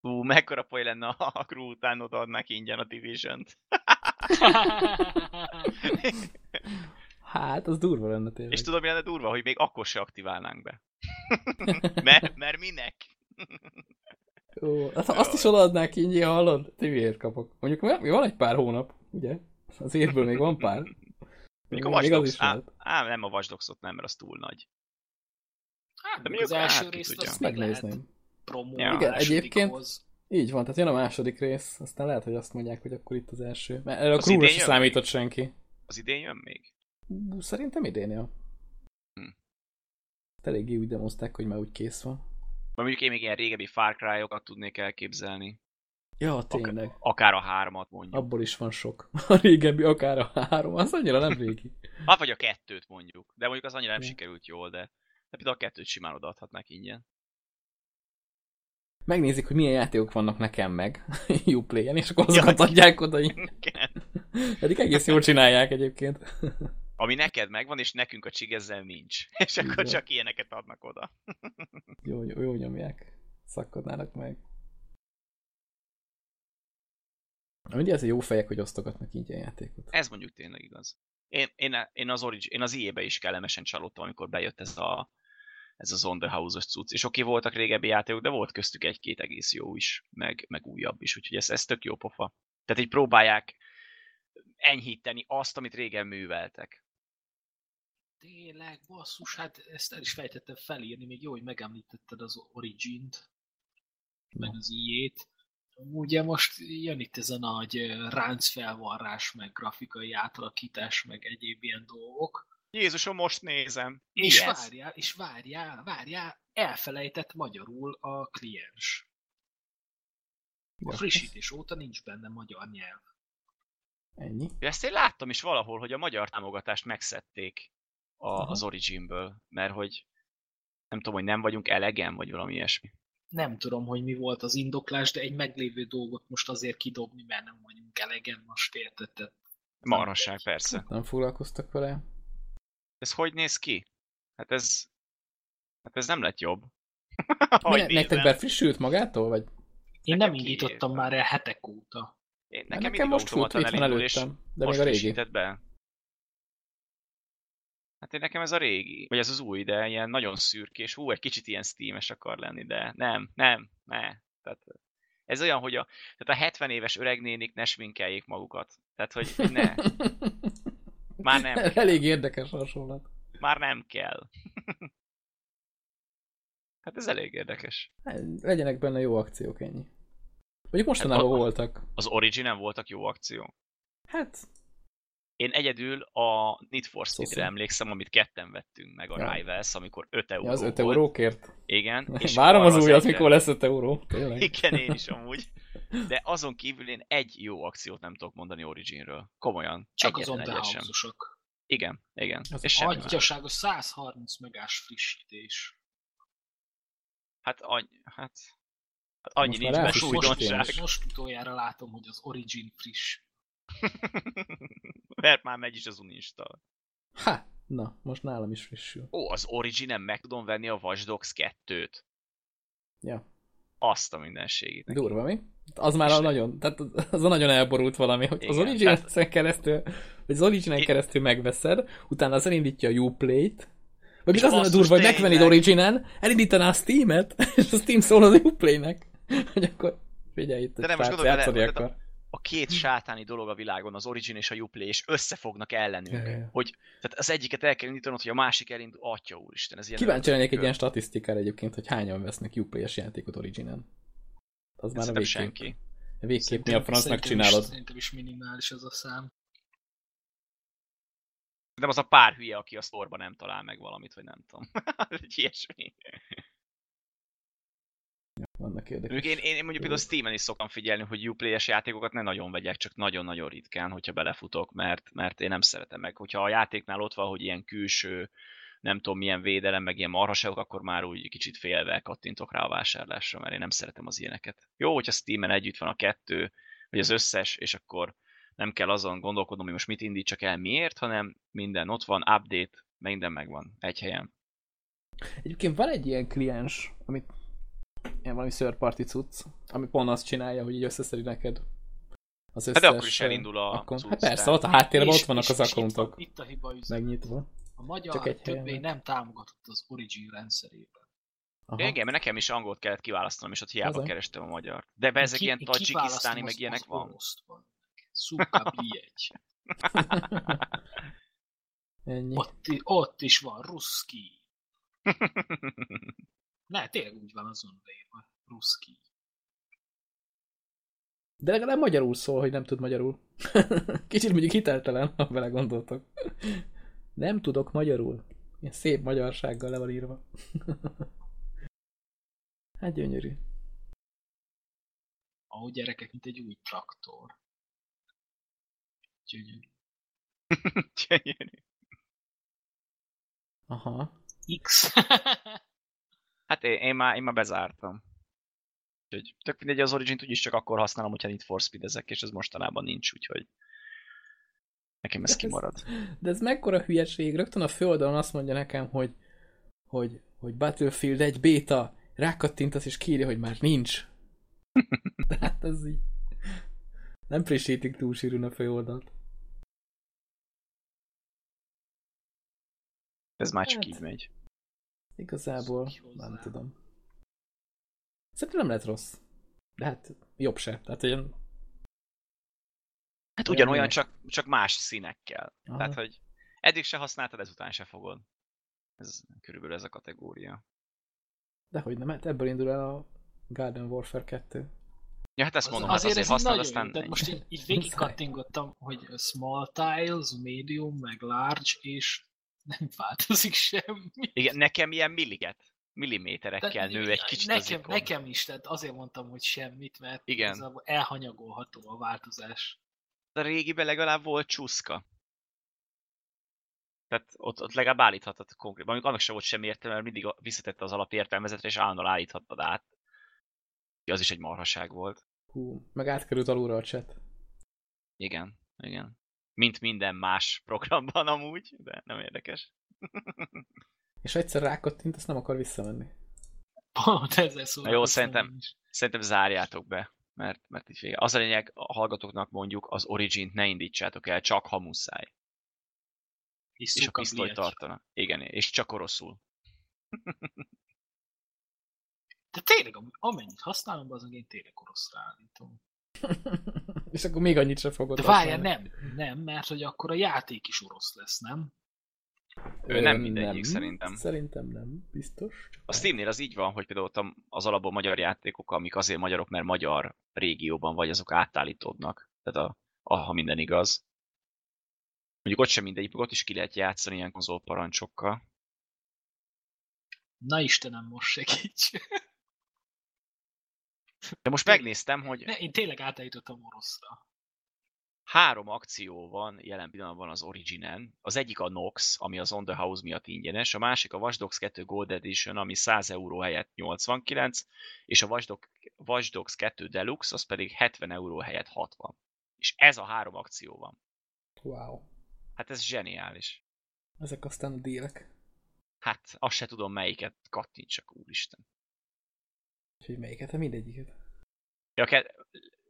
Ú, mekkora poly lenne, ha a <laughs> crew után odaadnák ingyen a Division-t. <laughs> Hát, az durva lenne tényleg. És tudod, mi lenne durva, hogy még akkor se aktiválnánk be. <laughs> mert, mert minek? Ó, hát azt is odaadnák ingyen, hallod? Ti miért kapok? Mondjuk mi van egy pár hónap, ugye? Az évből még van pár. Mondjuk a Még Watch az Dogs, is á, á, nem a Watch Dogs-ot nem, mert az túl nagy. Hát, De még mondjuk az első hát, részt tudja. azt még Megnézném. promó. Ja. Igen, egyébként-. Így van, tehát jön a második rész, aztán lehet, hogy azt mondják, hogy akkor itt az első. Mert erre a Az crew idén se jön számított senki. Az idén jön még? Szerintem idén, ja. Hm. Eléggé úgy demozták, hogy már úgy kész van. Vagy mondjuk én még ilyen régebbi Far Cry-okat tudnék elképzelni. Ja, tényleg. Akár a hármat mondjuk. Abból is van sok. <laughs> A régebbi, akár a három, az annyira nem régi. Hát vagy a kettőt mondjuk. De mondjuk az annyira nem Ja. sikerült jól, de, de például a kettőt simán odaadhatnák ingyen. Megnézik, hogy milyen játékok vannak nekem meg <laughs> Uplay-en, és akkor azokat Ja. adják oda. <laughs> Pedig egész jól csinálják egyébként. <laughs> Ami neked megvan, és nekünk a csigezzel nincs. És akkor csak ilyeneket adnak oda. Jó, jó, jó nyomják. Szakadnának meg. Mindig ez a jó fejek, hogy osztogatnak ingyen játékot. Ez mondjuk tényleg igaz. Én, én, én az Origin, én az IE-be is kellemesen csalódtam, amikor bejött ez a ez az On The House-os cucc. És oké, voltak régebbi játékok, de volt köztük egy-két egész jó is, meg, meg újabb is, úgyhogy ez, ez tök jó pofa. Tehát így próbálják enyhíteni azt, amit régen műveltek. Tényleg, basszus, hát ezt el is fejtettem felírni, még jó, hogy megemlítetted az Origin-t, meg az ijét. Ugye most jön itt ez a nagy ráncfelvarrás, meg grafikai átalakítás, meg egyéb ilyen dolgok. Jézusom, most nézem. És ez? várjál, és várjál, várjál, elfelejtett magyarul a kliens. A frissítés óta nincs benne magyar nyelv. Ennyi. Ezt én láttam is valahol, hogy a magyar támogatást megszedték a, Aha. az Originből, mert hogy nem tudom, hogy nem vagyunk elegen, vagy valami ilyesmi. Nem tudom, hogy mi volt az indoklás, de egy meglévő dolgot most azért kidobni, mert nem vagyunk elegen, most érted? Tehát Marhasság, persze. Nem foglalkoztak vele. Ez hogy néz ki? Hát ez... Hát ez nem lett jobb. Ne, nektek nézem. befrissült magától? Vagy Én Nekem nem indítottam már el hetek óta. Én, nekem, nekem, nekem most fut, itt van előttem. De még a régi. be. Hát én nekem ez a régi, vagy ez az új, de ilyen nagyon szürkés, hú, egy kicsit ilyen steames akar lenni, de nem, nem, ne. Tehát ez olyan, hogy a, tehát a 70 éves öreg nénik ne sminkeljék magukat. Tehát, hogy ne, <laughs> Már nem <laughs> kell. Elég érdekes hasonlat. már nem kell. <laughs> hát ez elég érdekes. Legyenek benne jó akciók, ennyi. Mondjuk mostanában Hát a- voltak. Az Origin-en voltak jó akció. Hát, Én egyedül a Need for Speed-re Szóval. emlékszem, amit ketten vettünk meg a Ja. Rivals, amikor 5 euró ja, az 5 volt. eurókért. Igen. <laughs> és Várom az új, az egyre- mikor lesz 5 euró. Tényleg. <laughs> Igen, én is <laughs> amúgy. De azon kívül én egy jó akciót nem tudok mondani Originről. Komolyan. Csak az Egyetlen on the egyet sem. house-osok. Igen, igen. Az És. Atyaságos 130 megás frissítés. Hát, any, hát, hát annyi Most nincs újdonság. tényleg. Most utoljára látom, hogy az Origin friss. <laughs> Mert már megy is az uninstall. Ha, na, most nálam is frissül. Ó, az Origin-en meg tudom venni a Watch Dogs 2-t. Ja, Azt a mindenségét. neki. durva, mi? Az már a nagyon, tehát az a nagyon elborult valami, hogy az Igen, origin keresztül, vagy az origin keresztül megveszed, utána az elindítja a Uplay-t, vagy az lenne durva, hogy megvennéd originen, elindítaná a Steam-et, <laughs> és a Steam szól az Uplay-nek, <laughs> hogy akkor figyelj itt, De nem, most játszani tehát akar. A két sátáni dolog a világon, az Origin és a Uplay, és összefognak ellenünk. Ja. Hogy tehát az egyiket el kell indítanod, hogy a másik elindul. Atya úristen, ez ilyen... Kíváncsi lennék egy ilyen statisztikára egyébként, hogy hányan vesznek Uplay-es játékot originen. Az már a Szerintem végkép. senki. A végkép mi Szerintem- a francnak szerintem is- csinálod? Szerintem is minimális ez a szám. De az a pár hülye, aki a sztorban nem talál meg valamit, vagy nem tudom. <laughs> Egy ilyesmi. Vannak érdekes. Én, én, én mondjuk például Steam-en is szoktam figyelni, hogy Uplay-es játékokat ne nagyon vegyek, csak nagyon-nagyon ritkán, hogyha belefutok, mert, mert én nem szeretem meg. Hogyha a játéknál ott van, hogy ilyen külső, nem tudom milyen védelem, meg ilyen marhaságok, akkor már úgy kicsit félve kattintok rá a vásárlásra, mert én nem szeretem az ilyeneket. Jó, hogyha Steam-en együtt van a kettő, vagy az összes, és akkor nem kell azon gondolkodnom, hogy most mit indítsak el, miért, hanem minden ott van, update, minden megvan, egy helyen. Egyébként van egy ilyen kliens, amit ilyen valami third party cucc, ami pont azt csinálja, hogy így összeszedi neked az összes... Hát de akkor is elindul a cucc, Hát persze, ott a háttérben És- ott vannak és- az itt accountok van- Itt a hiba üzenet. megnyitva. A magyar Csak egy többé nem támogatott az Origin rendszerében. Aha. Ja, igen, mert nekem is angolt kellett kiválasztanom, és ott hiába Az-e? kerestem a magyar. De be ezek Ki- ilyen ki- tajikisztáni, meg ilyenek az van. van. Szuka. Ennyi. Ott, ott is van ruszki. <laughs> Ne, tényleg úgy van azon leírva. Ruszki. De legalább magyarul szól, hogy nem tud magyarul. <laughs> Kicsit mondjuk hiteltelen, ha vele gondoltok. <laughs> Nem tudok magyarul. Ilyen szép magyarsággal le van írva. <laughs> hát gyönyörű. Ahogy gyerekek, mint egy új traktor. Gyönyörű. Gyönyörű. Aha. X. hát én, én, már, én már bezártam. Úgyhogy tök mindegy, az Origin-t úgyis csak akkor használom, hogyha Need for Speed ezek, és ez mostanában nincs, úgyhogy nekem ez De ez- kimarad. De ez mekkora hülyeség. Rögtön a főoldalon azt mondja nekem, hogy, hogy, hogy Battlefield egy béta, rákattintasz és kírja, hogy már nincs. <laughs> Tehát ez így... Nem frissítik túl sűrűn a főoldalt. Ez már csak Hát. így megy. Igazából nem tudom. Szerintem nem lett rossz. De hát jobb se. Tehát olyan Hát Olyan ugyanolyan, csak, csak más színekkel. Aha. Tehát, hogy eddig se használtad, ezután se fogod. Ez körülbelül ez a kategória. Dehogy nem, hát ebből indul el a Garden Warfare 2. Ja, hát ezt Az, mondom, hát azért így használod, aztán jó. Most így, így végig <laughs> kattingottam, hogy small tiles, medium, meg large, és nem változik semmi. Igen, nekem ilyen milliget, milliméterekkel Tehát nő egy kicsit nekem, az ikon. nekem is, tehát azért mondtam, hogy semmit, mert Igen. igazából elhanyagolható a változás. A régiben legalább volt csúszka. Tehát ott, ott legalább állíthattad konkrétan. Mondjuk annak sem volt semmi értelme, mert mindig visszatette az alapértelmezetre, és állandóan állíthattad át. Az is egy marhaság volt. Hú, meg átkerült alulra a chat. Igen, igen. Mint minden más programban amúgy, de nem érdekes. <laughs> És ha egyszer rákattint, azt nem akar visszamenni. Pont ezzel szól. jó, szerintem, szerintem zárjátok be, mert, mert így vége. Az a lényeg, a hallgatóknak mondjuk az Origin-t ne indítsátok el, csak ha muszáj. És, És a pisztoly tartana. Igen, és csak oroszul. De tényleg, am- amennyit használom, azon én tényleg oroszra állítom. <laughs> És akkor még annyit sem fogod De várjál, nem, nem, mert hogy akkor a játék is orosz lesz, nem? Ő nem mindegyik, szerintem. Szerintem nem, biztos. A Steamnél az így van, hogy például ott az alapból magyar játékok, amik azért magyarok, mert magyar régióban vagy, azok átállítódnak. Tehát a, a, ha minden igaz. Mondjuk ott sem mindegyik, ott is ki lehet játszani ilyen konzolparancsokkal. Na Istenem, most segíts! De most megnéztem, hogy Ne, én tényleg átállítottam oroszra. három akció van jelen pillanatban az Originen. Az egyik a Nox, ami az On The House miatt ingyenes, a másik a Watch Dogs 2 Gold Edition, ami 100 euró helyett 89, és a Watch Dogs 2 Deluxe, az pedig 70 euró helyett 60. És ez a három akció van. Wow. Hát ez zseniális. Ezek aztán a dílek. Hát azt se tudom melyiket kattintsak, úristen. Úgyhogy melyiket, hát mindegyiket. Ja,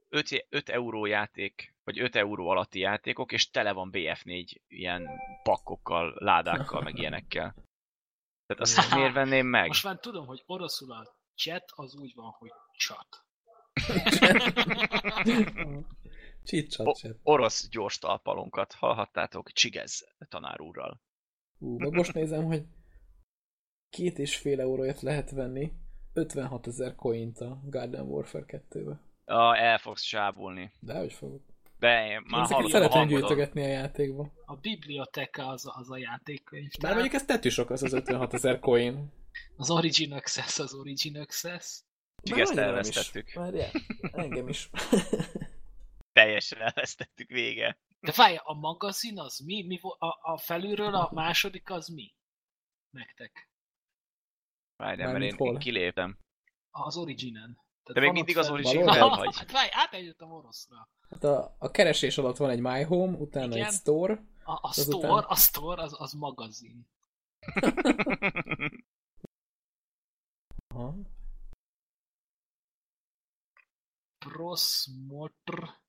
5, 5 euró játék, vagy 5 euró alatti játékok, és tele van BF4 ilyen pakkokkal, ládákkal, meg ilyenekkel. Tehát azt <laughs> miért venném meg? Most már tudom, hogy oroszul a chat az úgy van, hogy chat. <laughs> Cheat chat orosz gyors talpalunkat hallhattátok Csigez tanár úrral. Ú, meg most nézem, hogy két és fél euróért lehet venni 56 ezer coint a Garden Warfare 2-be. Ja, el fogsz sábulni. De hogy fogod? De én már hallom a szeretem gyűjtögetni a játékba. A biblioteka az, az a játékkönyv. Bár mondjuk ez tetűsok az az 56 ezer coin. Az Origin Access az Origin Access. Csak ezt nem is. elvesztettük. Már engem is. Teljesen elvesztettük vége. De várj, a magazin az mi? mi a, a felülről a második az mi? Nektek. Várj, mert én, hol? én kiléptem. Az Originen. Tehát De még mindig az Valóban? vagy? Hát várj, átállítottam oroszra. Hát a, a keresés alatt van egy My Home, utána Igen. egy Store. A, a store, a store az, az magazin. <laughs> Aha. Prosmotr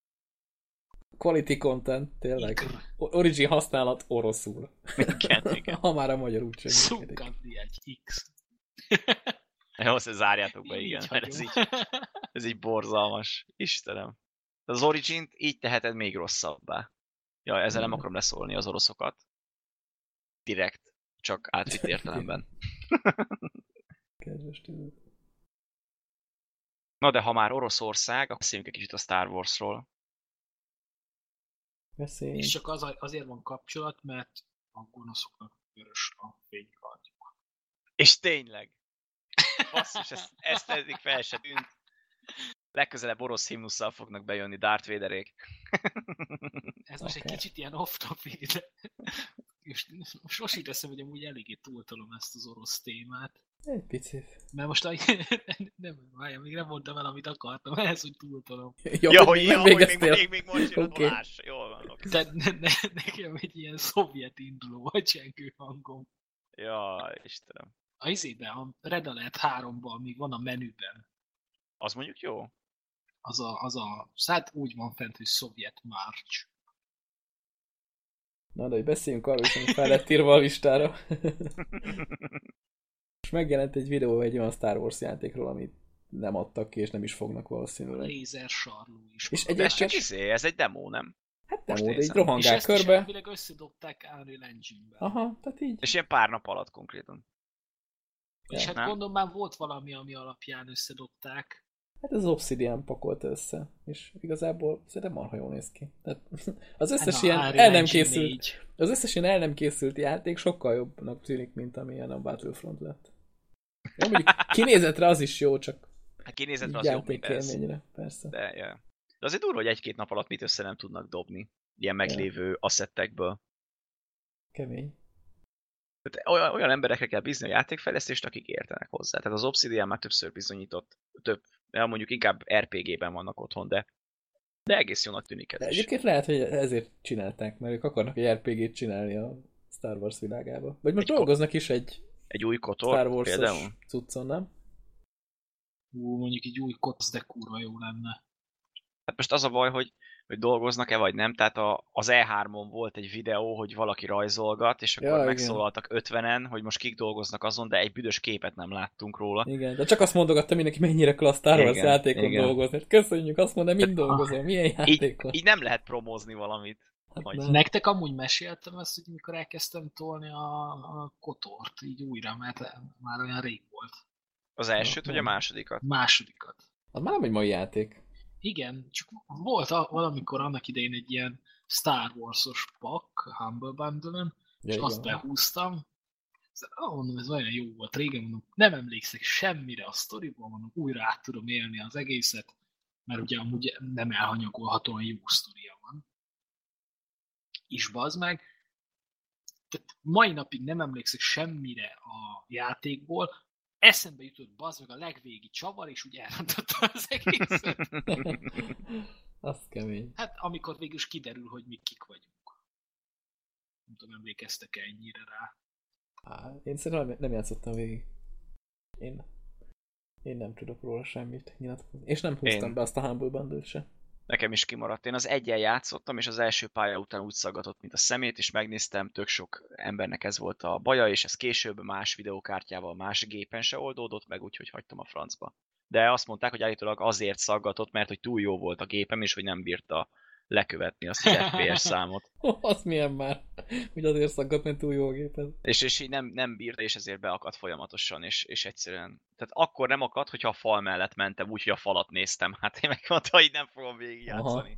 Quality content, tényleg. Ikr. Origin használat oroszul. igen, igen. <laughs> Ha már a magyarul sem működik. Szukadni egy X. <laughs> Jó, azt zárjátok be, Így igen, mert ez így, ez így borzalmas. Istenem. Az Origin-t így teheted még rosszabbá. Ja, ezzel nem Mhm. akarom leszólni az oroszokat. Direkt. Csak átvitt <laughs> értelemben. Kedves. Na de ha már Oroszország, akkor beszéljünk egy kicsit a Star Warsról. Beszélj. És csak az, azért van kapcsolat, mert a gonoszoknak vörös a fénykardjuk. És tényleg. Basszus, ezt, ezt eddig fel se tűnt. Legközelebb orosz himnusszal fognak bejönni Darth Vaderék. Ez most egy Oké. kicsit ilyen off-topic, de és most, most így eszem, hogy amúgy eléggé túltolom ezt az orosz témát. Egy picit. Mert most a... <laughs> nem, várjál, még nem mondtam el, amit akartam, ehhez, hogy túltolom. Ja, Ja, hogy ja, hogy még, végeztél. még, még most jön Oké. a. Jól van, oké. De ne, ne, nekem egy ilyen szovjet induló vagy csengő hangom. Ja, Istenem. A izébe, a Red Alert 3-ban, ami van a menüben, Az mondjuk jó? az a, az a, hát úgy van fent, hogy szovjet march. Na, de hogy beszéljünk arról is, ami fel lett írva a listára. <laughs> És megjelent egy videó egy olyan Star Wars játékról, amit nem adtak ki, és nem is fognak A valószínűleg. lézer sarló is. És. De ez csak izé, ez egy demo, nem? Hát nem úgy, így nézem. És rohangál ezt is körbe. összedobták Unreal Engine-be. Aha, tehát így. És ilyen pár nap alatt konkrétan. És Ja. hát Nem? gondolom már volt valami, ami alapján összedobták. Hát ez az Obsidian pakolta össze, és igazából szerintem marha jól néz ki. Tehát <laughs> az összes Hát, ilyen a Unreal el nem készült, 4. az összes ilyen el nem készült játék sokkal jobbnak tűnik, mint amilyen a Battlefront lett. Jó, mondjuk kinézetre az is jó, csak Hát kinézetre az jobb, mint ez. játékélményre, persze. De, ja. De azért durva, hogy egy-két nap alatt mit össze nem tudnak dobni. Ilyen meglévő asszettekből. Kemény. Tehát olyan, olyan emberekre kell bízni a játékfejlesztést, akik értenek hozzá. Tehát az Obsidian már többször bizonyított, több, mondjuk inkább RPG-ben vannak otthon, de, de egész jónak tűnik De ez is. egyébként lehet, hogy ezért csinálták, mert ők akarnak egy RPG-t csinálni a Star Wars világába. Vagy most Egy dolgoznak is egy Egy új kotor Star Wars-os például. cuccon, nem? Hú, mondjuk egy új kotsz, de kurva jó lenne. Hát most az a baj, hogy, hogy dolgoznak-e vagy nem, tehát a, az E3-on volt egy videó, hogy valaki rajzolgat, és akkor Ja, igen. megszólaltak 50-en, hogy most kik dolgoznak azon, de egy büdös képet nem láttunk róla. Igen, de csak azt mondogatta mindenki, mennyire klassz Star Wars Igen, játékon igen. dolgozni. Hát Köszönjük, azt mondom, mind dolgozol, milyen játékon. Így nem lehet promózni valamit. Hát. Nektek amúgy meséltem ezt, hogy mikor elkezdtem tolni a, a kotort így újra, mert már olyan rég volt. Az elsőt, vagy a másodikat? Másodikat. Az már nem egy mai játék. Igen, csak volt a, valamikor annak idején egy ilyen Star Wars-os pak Humble bundle Ja, és azt igen. behúztam. Ez- Ah, mondom, ez olyan jó volt. Régen mondom, nem emlékszek semmire a sztoriból, mondom, újra át tudom élni az egészet, mert ugye amúgy nem elhanyagolhatóan jó sztoria van. És bazd meg, tehát mai napig nem emlékszek semmire a játékból, eszembe jutott bazd meg a legvégi csavar, és úgy elrontotta az egészet. <laughs> Az kemény. Hát amikor végül is kiderül, hogy mi kik vagyunk. Nem tudom, emlékeztek-e ennyire rá. Á, én szerintem nem- nem játszottam végig. Én, én nem tudok róla semmit nyilatkozni. És nem húztam Én- be azt a Humble bundle se. Nekem is kimaradt. Én az egyen játszottam, és az első pálya után úgy szaggatott, mint a szemét, és megnéztem, tök sok embernek ez volt a baja, és ez később más videókártyával, más gépen se oldódott meg, úgyhogy hagytam a francba. De azt mondták, hogy állítólag azért szaggatott, mert hogy túl jó volt a gépem, és hogy nem bírta lekövetni azt az FPS számot. <laughs> az milyen már? Hogy azért szaggat, mert túl jó a géped. És, és így nem, nem bírta, és ezért beakadt folyamatosan, és, és egyszerűen... Tehát akkor nem akadt, hogyha a fal mellett mentem, úgyhogy a falat néztem. Hát én megmondtam, hogy nem fogom végigjátszani.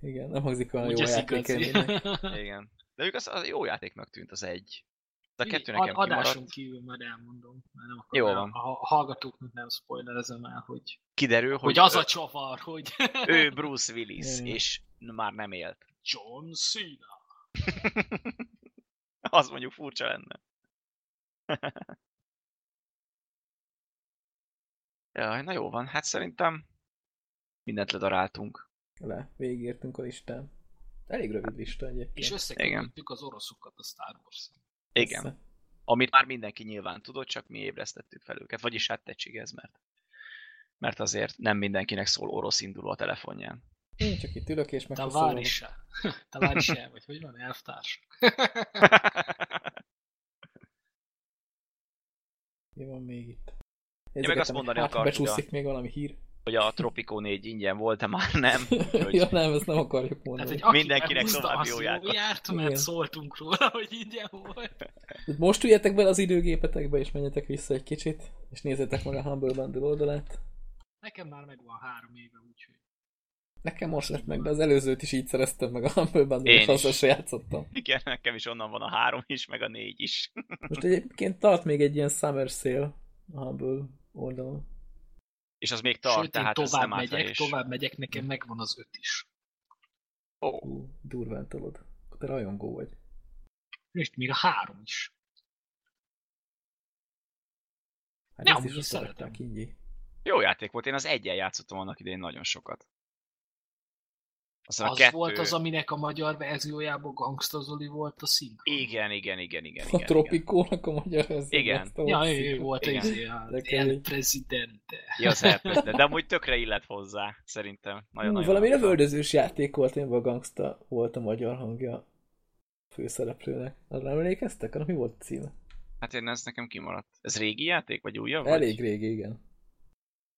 Igen, nem hangzik olyan Úgy jó játékélménynek. Igen. De ők az, az jó játéknak tűnt az egy. A Figyelj, kettő nekem ad- Adáson kimaradt. kívül majd elmondom, mert nem Jó akarom. van. A a hallgatóknak nem spoilerezem el, hogy, Kiderül, hogy, hogy, hogy az ő- a csavar, hogy ő Bruce Willis, és már nem élt. John Cena. <laughs> az mondjuk furcsa lenne. <laughs> Jaj, na jó van, hát szerintem mindent ledaráltunk. Le, végigértünk a listán. Elég rövid lista egyébként. És összekötöttük az oroszokat a Star wars Igen. Amit már mindenki nyilván tudott, csak mi ébresztettük fel őket. Vagyis hát te csigez, mert, mert azért nem mindenkinek szól orosz induló a telefonján. Én csak itt ülök és Te megköszönöm. el, vagy hogy van, elvtársak. Mi van még itt? Én meg azt mondani hát, akartam, becsúszik még valami hír. Hogy a Tropico 4 ingyen volt, de már nem. <laughs> Úgyhogy ja nem, ezt nem akarjuk Tehát, mondani. hogy aki Mindenkinek az jó járt, mert Igen. szóltunk róla, hogy ingyen volt. Most üljetek bele az időgépetekbe, és menjetek vissza egy kicsit, és nézzétek meg a Humble Bundle oldalát. Nekem már megvan három éve, úgyhogy. Nekem most lett meg, de az előzőt is így szereztem meg a Humble Bundle, és azzal se játszottam. Igen, nekem is onnan van a három is, meg a négy is. Most egyébként tart még egy ilyen Summer Sale a Humble oldalon. És az még tart, Sőt, tehát ez tovább nem megyek, átverés. tovább megyek, nekem megvan az öt is. Ó, Ú, durván tolod. Te rajongó vagy. És még a három is. Hát Ne, ezt is szeretem. ingyi. jó játék volt, én az egyen játszottam annak idején nagyon sokat. Aztán a Az kettő... volt az, aminek a magyar verziójában Gangsta Zoli volt a szinkron. Igen, igen, igen, igen, A igen. igen. Tropikónak a magyar ez. Igen. a Ja, ő, volt Igen. ez a De El. Presidente. Ja, az elpözde, de amúgy tökre illet hozzá, szerintem. Nagyon, nagyon valami adta. lövöldözős játék volt, amiben a gangsta volt a magyar hangja a főszereplőnek. Arra nem emlékeztek? Annak mi volt a címe? Hát én ez nekem kimaradt. Ez régi játék, vagy újabb? Elég vagy? régi, igen.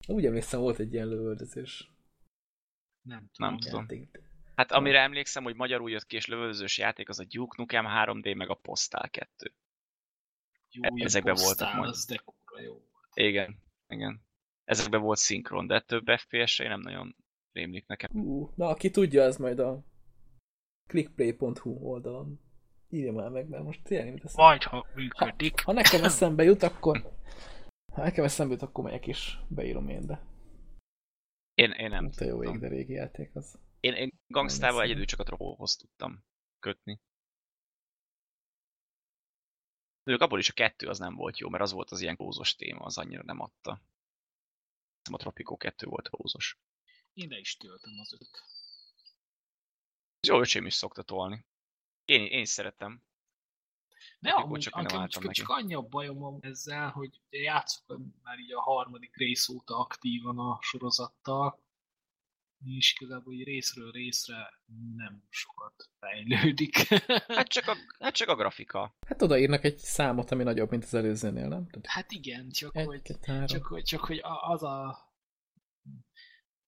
Úgy emlékszem, volt egy ilyen lövöldözős Nem tudom. Nem tudom. játék. Hát amire emlékszem, hogy magyarul jött ki és lövöldözős játék, az a Duke Nukem 3D, meg a Postal 2. Jó, ezekben voltak majd. Az de kurva jó volt. Igen, igen. Ezekben volt szinkron, de több FPS-e nem nagyon rémlik nekem. Hú, na, aki tudja, az majd a clickplay.hu oldalon írja már meg, mert most tényleg mit eszembe. Majd, ha működik. Ha nekem eszembe jut, akkor ha nekem eszembe jut, akkor megyek is beírom én, de Én, én nem nem te jó ég, de régi játék az. Én, én gangstával egyedül csak a trollhoz tudtam kötni. Ők abból is a kettő az nem volt jó, mert az volt az ilyen gózos téma, az annyira nem adta. A Tropico 2 volt gózos. Én le is töltöm az öt. Jó, öcsém is szokta tolni. Én, én is szeretem. De Akkor amúgy, csak én nem csak, csak, annyi a bajom ezzel, hogy ugye játszok már így a harmadik rész óta aktívan a sorozattal, és igazából így részről részre nem sokat fejlődik. <laughs> Hát csak a, hát csak a grafika. Hát odaírnak egy számot, ami nagyobb, mint az előzőnél, nem? Hát igen, csak egy, hogy, két, csak, hogy, csak hogy a- az a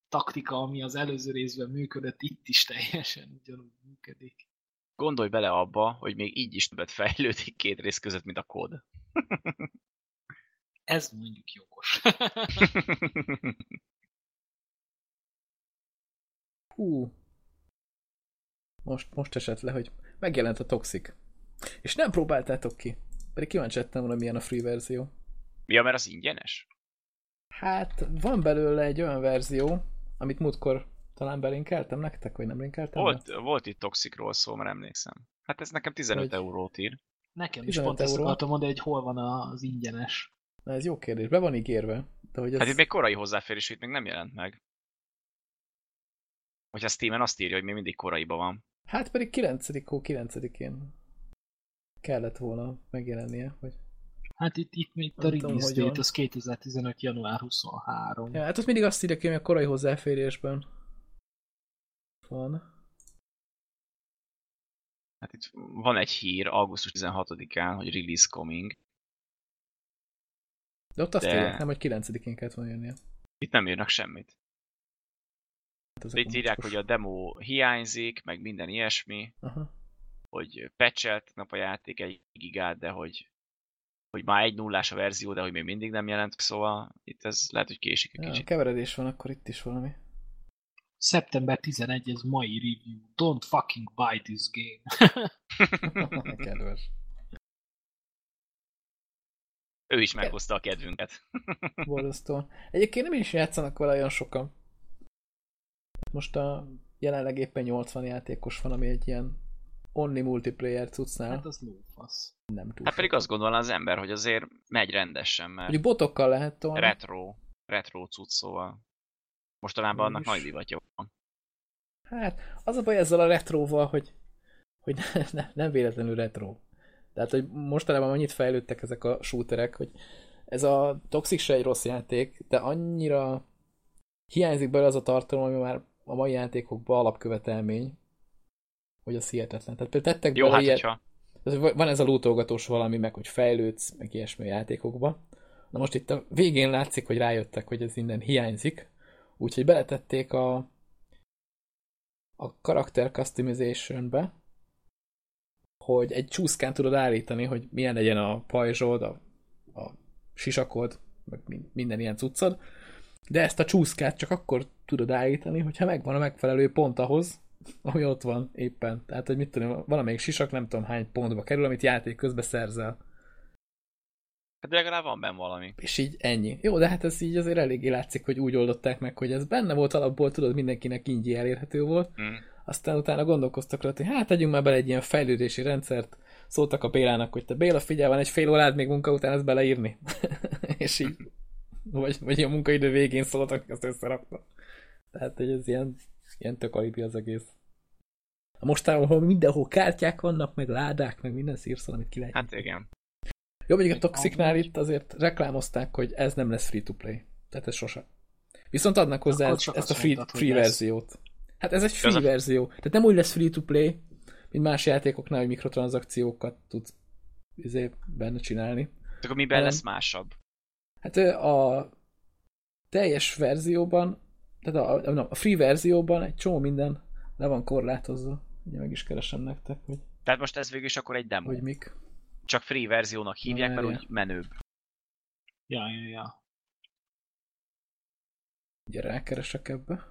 taktika, ami az előző részben működött, itt is teljesen ugyanúgy működik. Gondolj bele abba, hogy még így is többet fejlődik két rész között, mint a kód. <laughs> Ez mondjuk jogos. <laughs> Hú. Most, most esett le, hogy megjelent a Toxic. És nem próbáltátok ki. Pedig kíváncsi lettem volna, milyen a free verzió. ja, mert az ingyenes? Hát, van belőle egy olyan verzió, amit múltkor talán belinkeltem nektek, vagy nem linkeltem? Volt, volt itt Toxicról szó, mert emlékszem. Hát ez nekem 15 Hogy- eurót ír. Nekem is 15 pont ezt euró. akartam mondani, hogy hol van az ingyenes. Na, ez jó kérdés. Be van ígérve. De hogy az... Hát itt még korai hozzáférés, itt még nem jelent meg. Hogyha Steamen azt írja, hogy még mindig koraiba van. Hát pedig 9. hó 9-én kellett volna megjelennie, hogy... Hát itt, itt még a release date, az 2015. január 23. Ja, hát ott mindig azt írja ki, hogy a korai hozzáférésben van. Hát itt van egy hír augusztus 16-án, hogy release coming. De ott azt De- írják, nem, hogy 9-én kellett volna jönnie. Itt nem írnak semmit. Hát itt írják, hogy a demo hiányzik, meg minden ilyesmi, Aha. hogy patchelt nap a játék egy gigát, de hogy, hogy már egy nullás a verzió, de hogy még mindig nem jelent, szóval itt ez lehet, hogy késik egy Ja, kicsit. keveredés van, akkor itt is valami. Szeptember 11, ez mai review. Don't fucking buy this game. <laughs> Kedves. Ő is meghozta a kedvünket. <laughs> Borzasztóan. Egyébként nem is játszanak vele olyan sokan. Most a jelenleg éppen 80 játékos van, ami egy ilyen only multiplayer cuccnál Hát az lófasz. nem túl Hát pedig azt gondolná az ember, hogy azért megy rendesen, mert Mondjuk botokkal lehet tolni. retro, retro cucc, szóval mostanában annak nagy divatja van. Hát, az a baj ezzel a retroval, hogy, hogy ne, <laughs> ne, nem véletlenül retro. Tehát, hogy mostanában annyit fejlődtek ezek a shooterek, hogy ez a Toxic se egy rossz játék, de annyira hiányzik belőle az a tartalom, ami már a mai játékokban alapkövetelmény, hogy az hihetetlen. Tehát például tettek Jó, hát ilyet, hogyha tehát van ez a lootolgatós valami, meg hogy fejlődsz, meg ilyesmi játékokba. Na most itt a végén látszik, hogy rájöttek, hogy ez innen hiányzik, úgyhogy beletették a, a karakter customizationbe, hogy egy csúszkán tudod állítani, hogy milyen legyen a pajzsod, a, a sisakod, meg min- minden ilyen cuccod, de ezt a csúszkát csak akkor tudod állítani, hogyha megvan a megfelelő pont ahhoz, ami ott van éppen. Tehát, hogy mit tudom, valamelyik sisak nem tudom hány pontba kerül, amit játék közben szerzel. Hát legalább van benne valami. És így ennyi. Jó, de hát ez így azért eléggé látszik, hogy úgy oldották meg, hogy ez benne volt alapból, tudod, mindenkinek ingyi elérhető volt. Mm. Aztán utána gondolkoztak rá, hogy hát tegyünk már bele egy ilyen fejlődési rendszert. Szóltak a Bélának, hogy te Béla, figyelj, van egy fél órád még munka után ezt beleírni. <laughs> és így, vagy, vagy a munkaidő végén szóltak, azt összerakta. Tehát, hogy ez ilyen, ilyen tök alibi az egész. Mostában, ahol mindenhol kártyák vannak, meg ládák, meg minden szírszal, amit ki lehet Hát igen. Jó, mondjuk a Toxicnál itt azért reklámozták, hogy ez nem lesz free-to-play. Tehát ez sose. Viszont adnak hozzá Akkor ezt, ezt a free, mondtad, free verziót. Hát ez egy free a- verzió. Tehát nem úgy lesz free-to-play, mint más játékoknál, hogy mikrotranszakciókat tudsz izé, benne csinálni. Akkor miben Nem. lesz másabb? Hát a teljes verzióban, tehát a, a, a free verzióban egy csomó minden le van korlátozva. Ugye meg is keresem nektek, hogy, Tehát most ez végül is akkor egy demo. hogy mik. Csak free verziónak hívják, mert úgy menőbb. Ja, ja, ja. Ugye rákeresek ebbe.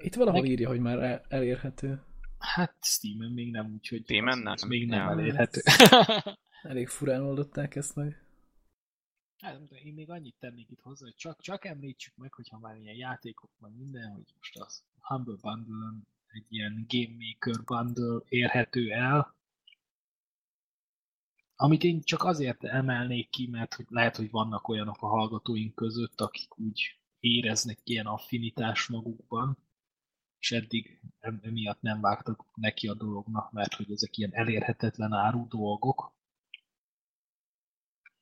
Itt valahol Meg- írja, hogy már el- elérhető. Hát Steam-en még nem, úgyhogy Steam-en nem? még nem Ja. elérhető. <laughs> Elég furán oldották ezt meg. Hát, nem tudom, én még annyit tennék itt hozzá, hogy csak, csak említsük meg, hogyha már ilyen játékok van minden, hogy most az Humble bundle egy ilyen Game Maker bundle érhető el, amit én csak azért emelnék ki, mert hogy lehet, hogy vannak olyanok a hallgatóink között, akik úgy éreznek ilyen affinitás magukban, és eddig em- emiatt nem vágtak neki a dolognak, mert hogy ezek ilyen elérhetetlen áru dolgok,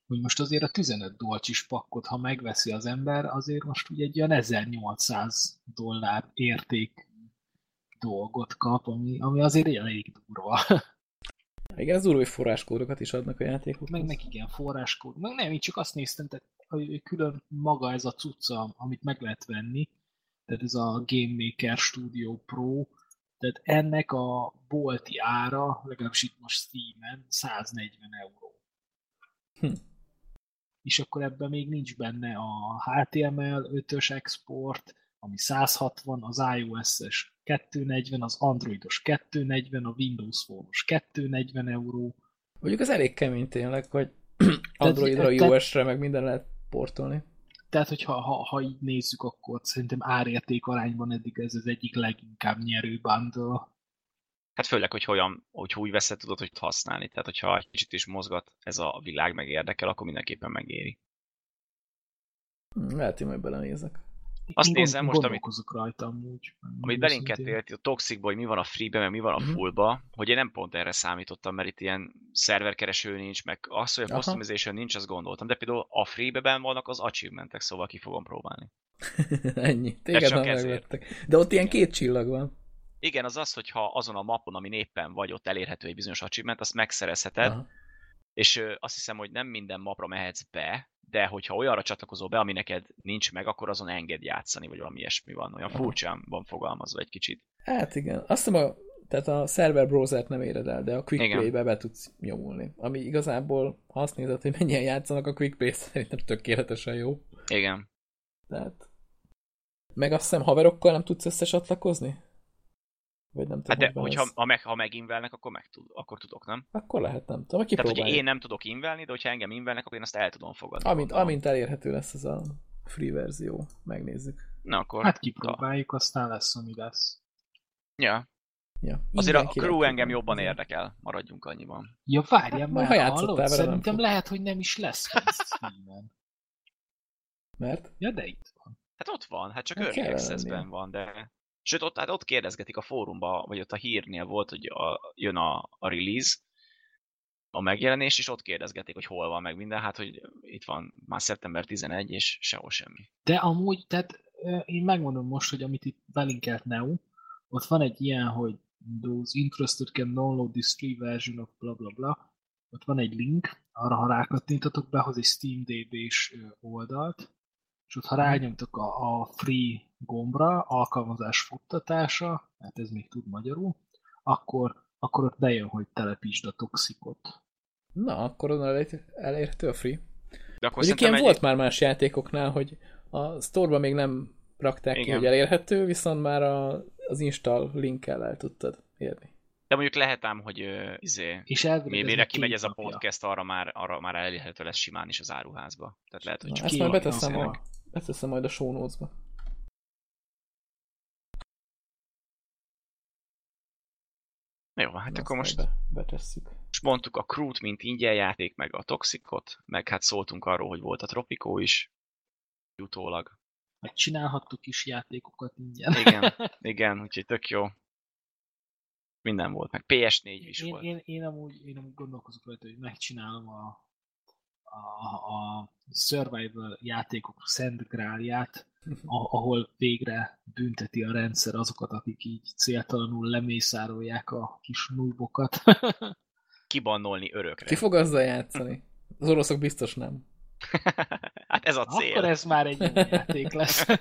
hogy most azért a 15 dolcsis pakkot, ha megveszi az ember, azért most ugye egy olyan 1800 dollár érték dolgot kap, ami, ami azért elég durva. <laughs> Igen, az új forráskódokat is adnak a játékokhoz. meg meg igen, forráskód. Meg nem, én csak azt néztem, tehát hogy külön maga ez a cucca, amit meg lehet venni, tehát ez a Game Maker Studio Pro, tehát ennek a bolti ára, legalábbis itt most Steam-en, 140 euró. Hm. És akkor ebben még nincs benne a HTML 5-ös export, ami 160, az iOS-es 240, az Androidos 240, a Windows Phone-os 240 euró, Mondjuk az elég kemény tényleg, hogy Androidra, iOS-re, meg minden lehet portolni. Tehát, hogyha ha, ha így nézzük, akkor szerintem árérték arányban eddig ez az egyik leginkább nyerő bundle. Hát főleg, hogy olyan, hogy úgy veszed, tudod, hogy használni. Tehát, hogyha egy kicsit is mozgat ez a világ, meg érdekel, akkor mindenképpen megéri. Lehet, hogy majd belenézek. Azt Én nézem most, amit- rajta amúgy. Amit belinkedtél, a Toxicból, hogy mi van a free-be, meg mi van a Mhm. fullba, hogy én nem pont erre számítottam, mert itt ilyen szerverkereső nincs, meg az, hogy a customization nincs, azt gondoltam. De például a free-be benn vannak az achievementek, szóval ki fogom próbálni. <laughs> Ennyi. Téged ezért. megvettek. De ott ilyen Igen. két csillag van. Igen, az az, hogyha azon a mapon, amin éppen vagy, ott elérhető egy bizonyos achievement, azt megszerezheted, Aha. és azt hiszem, hogy nem minden mapra mehetsz be, de hogyha olyanra csatlakozol be, ami neked nincs meg, akkor azon enged játszani, vagy valami ilyesmi van. Olyan furcsán van fogalmazva egy kicsit. Hát igen. Azt hiszem, a, tehát a server browsert nem éred el, de a Quick Igen. Play-be be tudsz nyomulni. Ami igazából, ha azt nézed, hogy mennyien játszanak, a Quick Play <laughs> szerintem tökéletesen jó. Igen. Tehát... Meg azt hiszem haverokkal nem tudsz összesatlakozni? Vagy nem tudom, Hát de hogy hogyha ez. ha, meg, ha meginvelnek, akkor, meg tud, akkor tudok, nem? Akkor lehet, nem tudom. Tehát, hogyha Kipróbáljuk. én nem tudok invelni, de hogyha engem invelnek, akkor én azt el tudom fogadni. Amint, amint elérhető lesz ez a free verzió, megnézzük. Na akkor... Hát kipróbáljuk, aztán lesz, ami lesz. Ja. Ja, Azért a crew engem jobban érdekel. Maradjunk annyiban. Ja, várjál Hát, már, ha játszottál hallod? vele, nem Szerintem fog. lehet, hogy nem is lesz Steam-en. Mert? Ja, de itt van. Hát ott van, hát csak Hát Early Access-ben van, de... Sőt, ott, hát ott kérdezgetik a fórumba, vagy ott a hírnél volt, hogy a, jön a, a release, a megjelenés, és ott kérdezgetik, hogy hol van meg minden, hát hogy itt van már szeptember 11, és sehol semmi. De amúgy, tehát én megmondom most, hogy amit itt belinkelt Neo, ott van egy ilyen, hogy those interested can download this free version of bla bla bla. Ott van egy link, arra ha rákattintatok, behoz egy SteamDB-s ö, oldalt, és ott ha rányomtok a, a free gombra, alkalmazás futtatása, hát ez még tud magyarul, akkor, akkor ott bejön, hogy telepítsd a toxikot. Na, akkor onnan elé- elérhető a free. De akkor Mondjuk ilyen egy... volt már más játékoknál, hogy a store még nem rakták ki, Igen. hogy elérhető, viszont már a, az install linkkel el tudtad érni. De mondjuk lehet ám, hogy uh, izé, meg kimegy ez a podcast, arra már, arra már elérhető lesz simán is az áruházba. Tehát lehet, hogy Na, csak ezt ki majd van, beteszem, a, beteszem majd a show notes-ba. Jó, hát Na, akkor most, Be, betesszük. most mondtuk a Crew-t, mint ingyen játék, meg a Toxicot, meg hát szóltunk arról, hogy volt a Tropico is, utólag. Meg csinálhattuk is játékokat ingyen. Igen, <laughs> igen, úgyhogy tök jó. Minden volt, meg PS4 is én, volt. én, én, amúgy, én amúgy gondolkozok rajta, hogy megcsinálom a, a, a survival játékok szent grálját, ahol végre bünteti a rendszer azokat, akik így céltalanul lemészárolják a kis nubokat. <laughs> Kibannolni örökre. Ki fog azzal játszani? Az oroszok biztos nem. <laughs> hát ez a cél. Akkor ez már egy jó játék lesz. <laughs>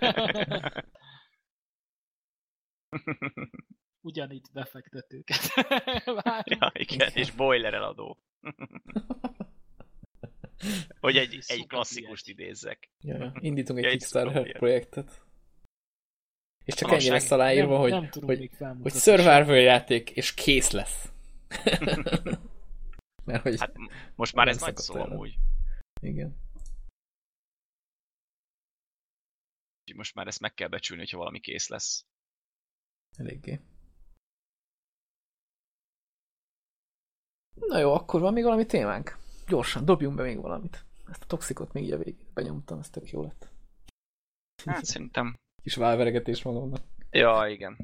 Ugyanitt befektetőket. ja, igen, és boiler eladó. Hogy egy, egy klasszikust idézzek. Ja, ja. <laughs> Indítunk egy Ja, Kickstarter projektet. És csak Valóság. ennyi lesz aláírva, nem, hogy, nem hogy, hogy Survivor játék, és kész lesz. <laughs> Mert hogy... Hát most már ez nagy szó erre. amúgy. Igen. Most már ezt meg kell becsülni, hogyha valami kész lesz. Eléggé. Na jó, akkor van még valami témánk? Gyorsan, dobjunk be még valamit. Ezt a toxikot még így a végén benyomtam, ez tök jó lett. Hát szerintem... Kis válveregetés magamnak. Ja, igen.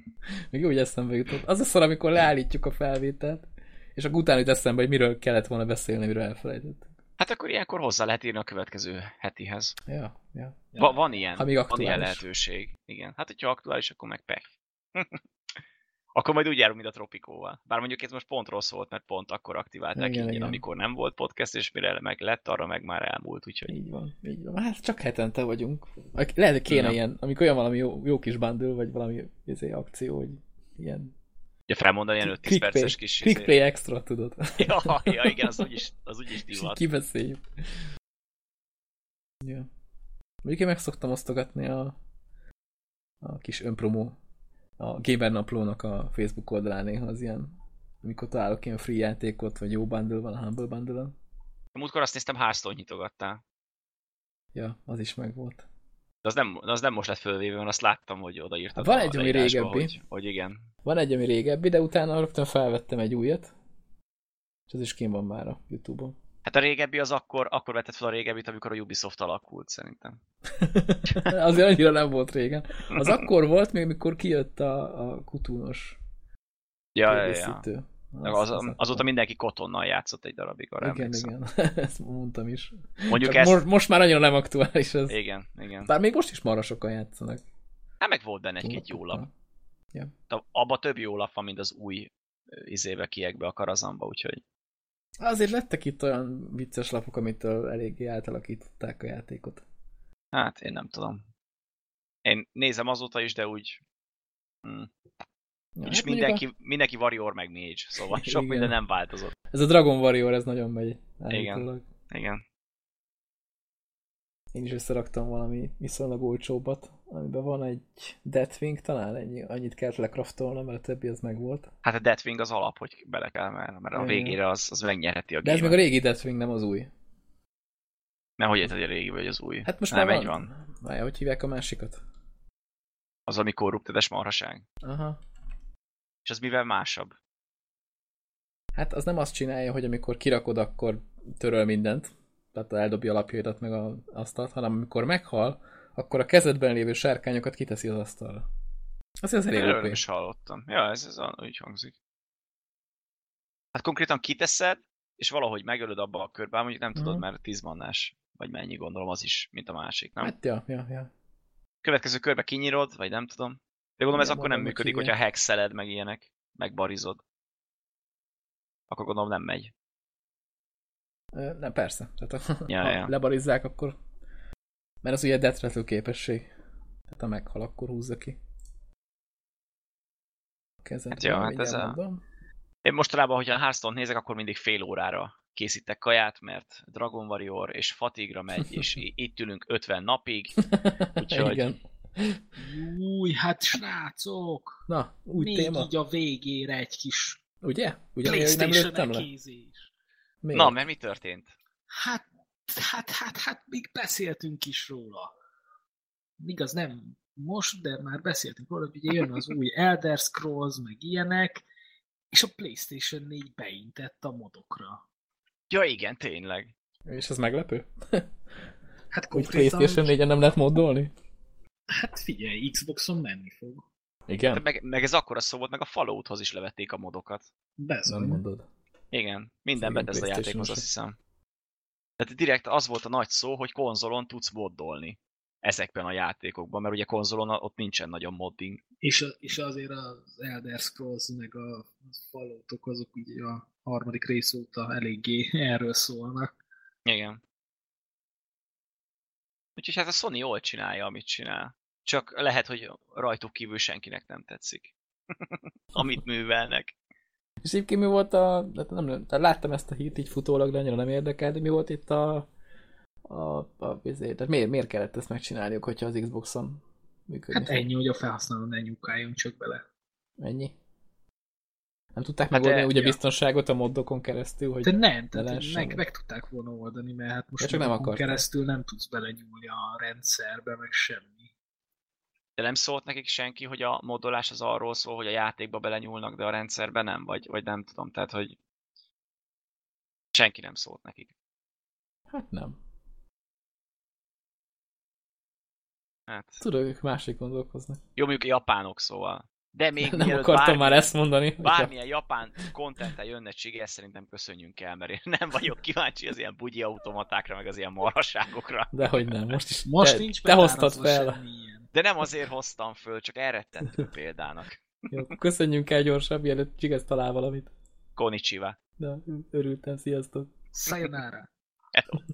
Még úgy eszembe jutott. Az a szor, amikor leállítjuk a felvételt, és akkor utána jut eszembe, hogy miről kellett volna beszélni, miről elfelejtettük. Hát akkor ilyenkor hozzá lehet írni a következő hetihez. Ja, ja. Va- van ilyen, Ha még van aktuális. ilyen lehetőség. Igen. Hát, hogyha aktuális, akkor meg pech. <laughs> akkor majd úgy járunk, mint a Tropikóval. Bár mondjuk ez most pont rossz volt, mert pont akkor aktiválták Igen, ingyen, igen. amikor nem volt podcast, és mire meg lett, arra meg már elmúlt, úgyhogy Így van, így van. Hát csak hetente vagyunk. Lehet, hogy kéne Ja. ilyen, amikor olyan valami jó, jó kis bundle, vagy valami izé, akció, hogy ilyen ugye felmondani ilyen 5-10 quick play, perces kis... quick izé- extra, tudod. <laughs> Ja, ja, igen, az úgyis, az úgyis divat. kibeszéljük. Ja. Mondjuk én meg szoktam osztogatni a, a kis önpromó a Gamer Naplónak a Facebook oldalán néha az ilyen, amikor találok ilyen free játékot, vagy jó bundle van a Humble bundle Múltkor azt néztem, Hearthstone nyitogattál. Ja, az is megvolt. De az nem, az nem most lett fölvéve, mert azt láttam, hogy odaírtad Van egy, ami régebbi. Hogy, hogy igen. Van egy, ami régebbi, de utána rögtön felvettem egy újat, és az is kim van már a Youtube-on. Hát a régebbi az akkor, akkor vetett fel a régebbit, amikor a Ubisoft alakult, szerintem. <laughs> Azért annyira nem volt régen. Az akkor volt, még mikor kijött a, a kutúnos Ja, ja, ja. kiegészítő. Az, az, akkor. azóta mindenki kotonnal játszott egy darabig, arra Igen, emlékszem. igen. <laughs> Ezt mondtam is. Mondjuk Csak ezt... most, most már annyira nem aktuális ez. Igen, igen. Bár még most is marra sokan játszanak. Hát meg volt benne egy-két jó lap. Ja. Abba több jó lap van, mint az új izébe kiekbe a karazamba, úgyhogy Azért lettek itt olyan vicces lapok, amitől eléggé átalakították a játékot. hát én nem tudom. Én nézem azóta is, de úgy... Hm. Ja, És hát mindenki, mindenki Warrior meg Mage, szóval <laughs> sok Igen. minden nem változott. A, ez a Dragon Warrior, ez nagyon megy. állítólag. Igen. Én is összeraktam valami viszonylag olcsóbbat, amiben van egy Deathwing, talán ennyi, annyit kellett lekraftolnom, mert a többi az megvolt. Hát a Deathwing az alap, hogy bele kell, mert, mert a végére az, az megnyerheti a De ez még a régi Deathwing, nem az új. Mert hogy érted, hogy a régi vagy az új? Hát most nem már egy van. van. Hogy hívják a másikat? Az, ami korruptedes marhaság. Aha. És az mivel másabb? Hát az nem azt csinálja, hogy amikor kirakod, akkor töröl mindent, tehát eldobja a lapjaidat meg a asztalt, hanem amikor meghal, akkor a kezedben lévő sárkányokat kiteszi az asztalra. Az elég Erről is hallottam. Ja, ez, ez úgy hangzik. Hát konkrétan kiteszed, és valahogy megölöd abba a körbe, mondjuk nem tudod, Mhm. mert 10 mannás, vagy mennyi gondolom az is, mint a másik, nem? Hát ja, ja, ja. Következő körbe kinyírod, vagy nem tudom. De gondolom ez akkor nem működik, hívják. hogyha hexeled, meg ilyenek, meg barizod. Akkor gondolom nem megy. Nem, persze. Tehát ha, Ja, ja. lebarizzák, akkor... Mert az ugye death képesség. Tehát ha meghal, akkor húzza ki. Kezed, Hát jó, hát ez a- mondom. Én mostanában, hogyha Hearthstone nézek, akkor mindig fél órára készítek kaját, mert Dragon Warrior és Fatigra megy, és <laughs> itt ülünk 50 napig. <laughs> Úgyhogy- Igen. Új, hát srácok! Na, új még téma. így a végére egy kis Ugye? Ugye, nem lőttem le? Na, mert mi történt? Hát, hát, hát, hát, még beszéltünk is róla. Igaz, nem most, de már beszéltünk róla, hogy ugye jön az új Elder Scrolls, meg ilyenek, és a Playstation 4 beintett a modokra. Ja igen, tényleg. És ez meglepő? <laughs> Hát Hogy konkrétan, Playstation 4 nem lehet moddolni? hát figyelj, Xboxon menni fog. De Igen? meg, meg ez akkora szó volt, meg a Fallouthoz is levették a modokat. Nem Bezony. mondod. Igen, minden Igen, Bethesda játékhoz azt hiszem. Tehát direkt az volt a nagy szó, hogy konzolon tudsz moddolni ezekben a játékokban, mert ugye konzolon ott nincsen nagyon modding. És, és azért az Elder Scrolls, meg a Falloutok, azok ugye a harmadik rész óta eléggé erről szólnak. Igen. Úgyhogy hát a Sony jól csinálja, amit csinál. Csak lehet, hogy rajtuk kívül senkinek nem tetszik. <laughs> Amit művelnek. És egyébként mi volt a... hát Nem, tehát láttam ezt a hírt így futólag, de annyira nem érdekel, de mi volt itt a... a, a izé, tehát miért, miért kellett ezt megcsinálniuk, hogyha az Xboxon működik? Hát ennyi, hogy a felhasználó ne nyukáljon csak bele. Ennyi? Nem tudták Hát megoldani ugye a biztonságot a moddokon keresztül, hogy De nem, ne tehát meg, meg tudták volna oldani, mert hát most csak nem akarták. keresztül nem tudsz belenyúlni a rendszerbe, meg semmi. De nem szólt nekik senki, hogy a modolás az arról szól, hogy a játékba belenyúlnak, de a rendszerbe nem, vagy, vagy nem tudom. Tehát, hogy senki nem szólt nekik. Hát nem. Hát, Tudod, ők másik gondolkoznak. jó, mondjuk japánok szóval. De <laughs> még Nem mielőtt akartam bármi- már ezt mondani. hogyha- Bármilyen japán kontentel jönne csiga, ezt szerintem köszönjünk el, mert én <laughs> nem vagyok kíváncsi az ilyen bugyi automatákra, meg az ilyen marhaságokra. Dehogy nem, most is Most te, nincs te hoztad fel. De nem azért hoztam föl, csak elrettentő példának. Jó, köszönjünk el gyorsabb, mielőtt Csigesz talál valamit. Konnichiwa. De örültem, sziasztok. Sayonara. Hello.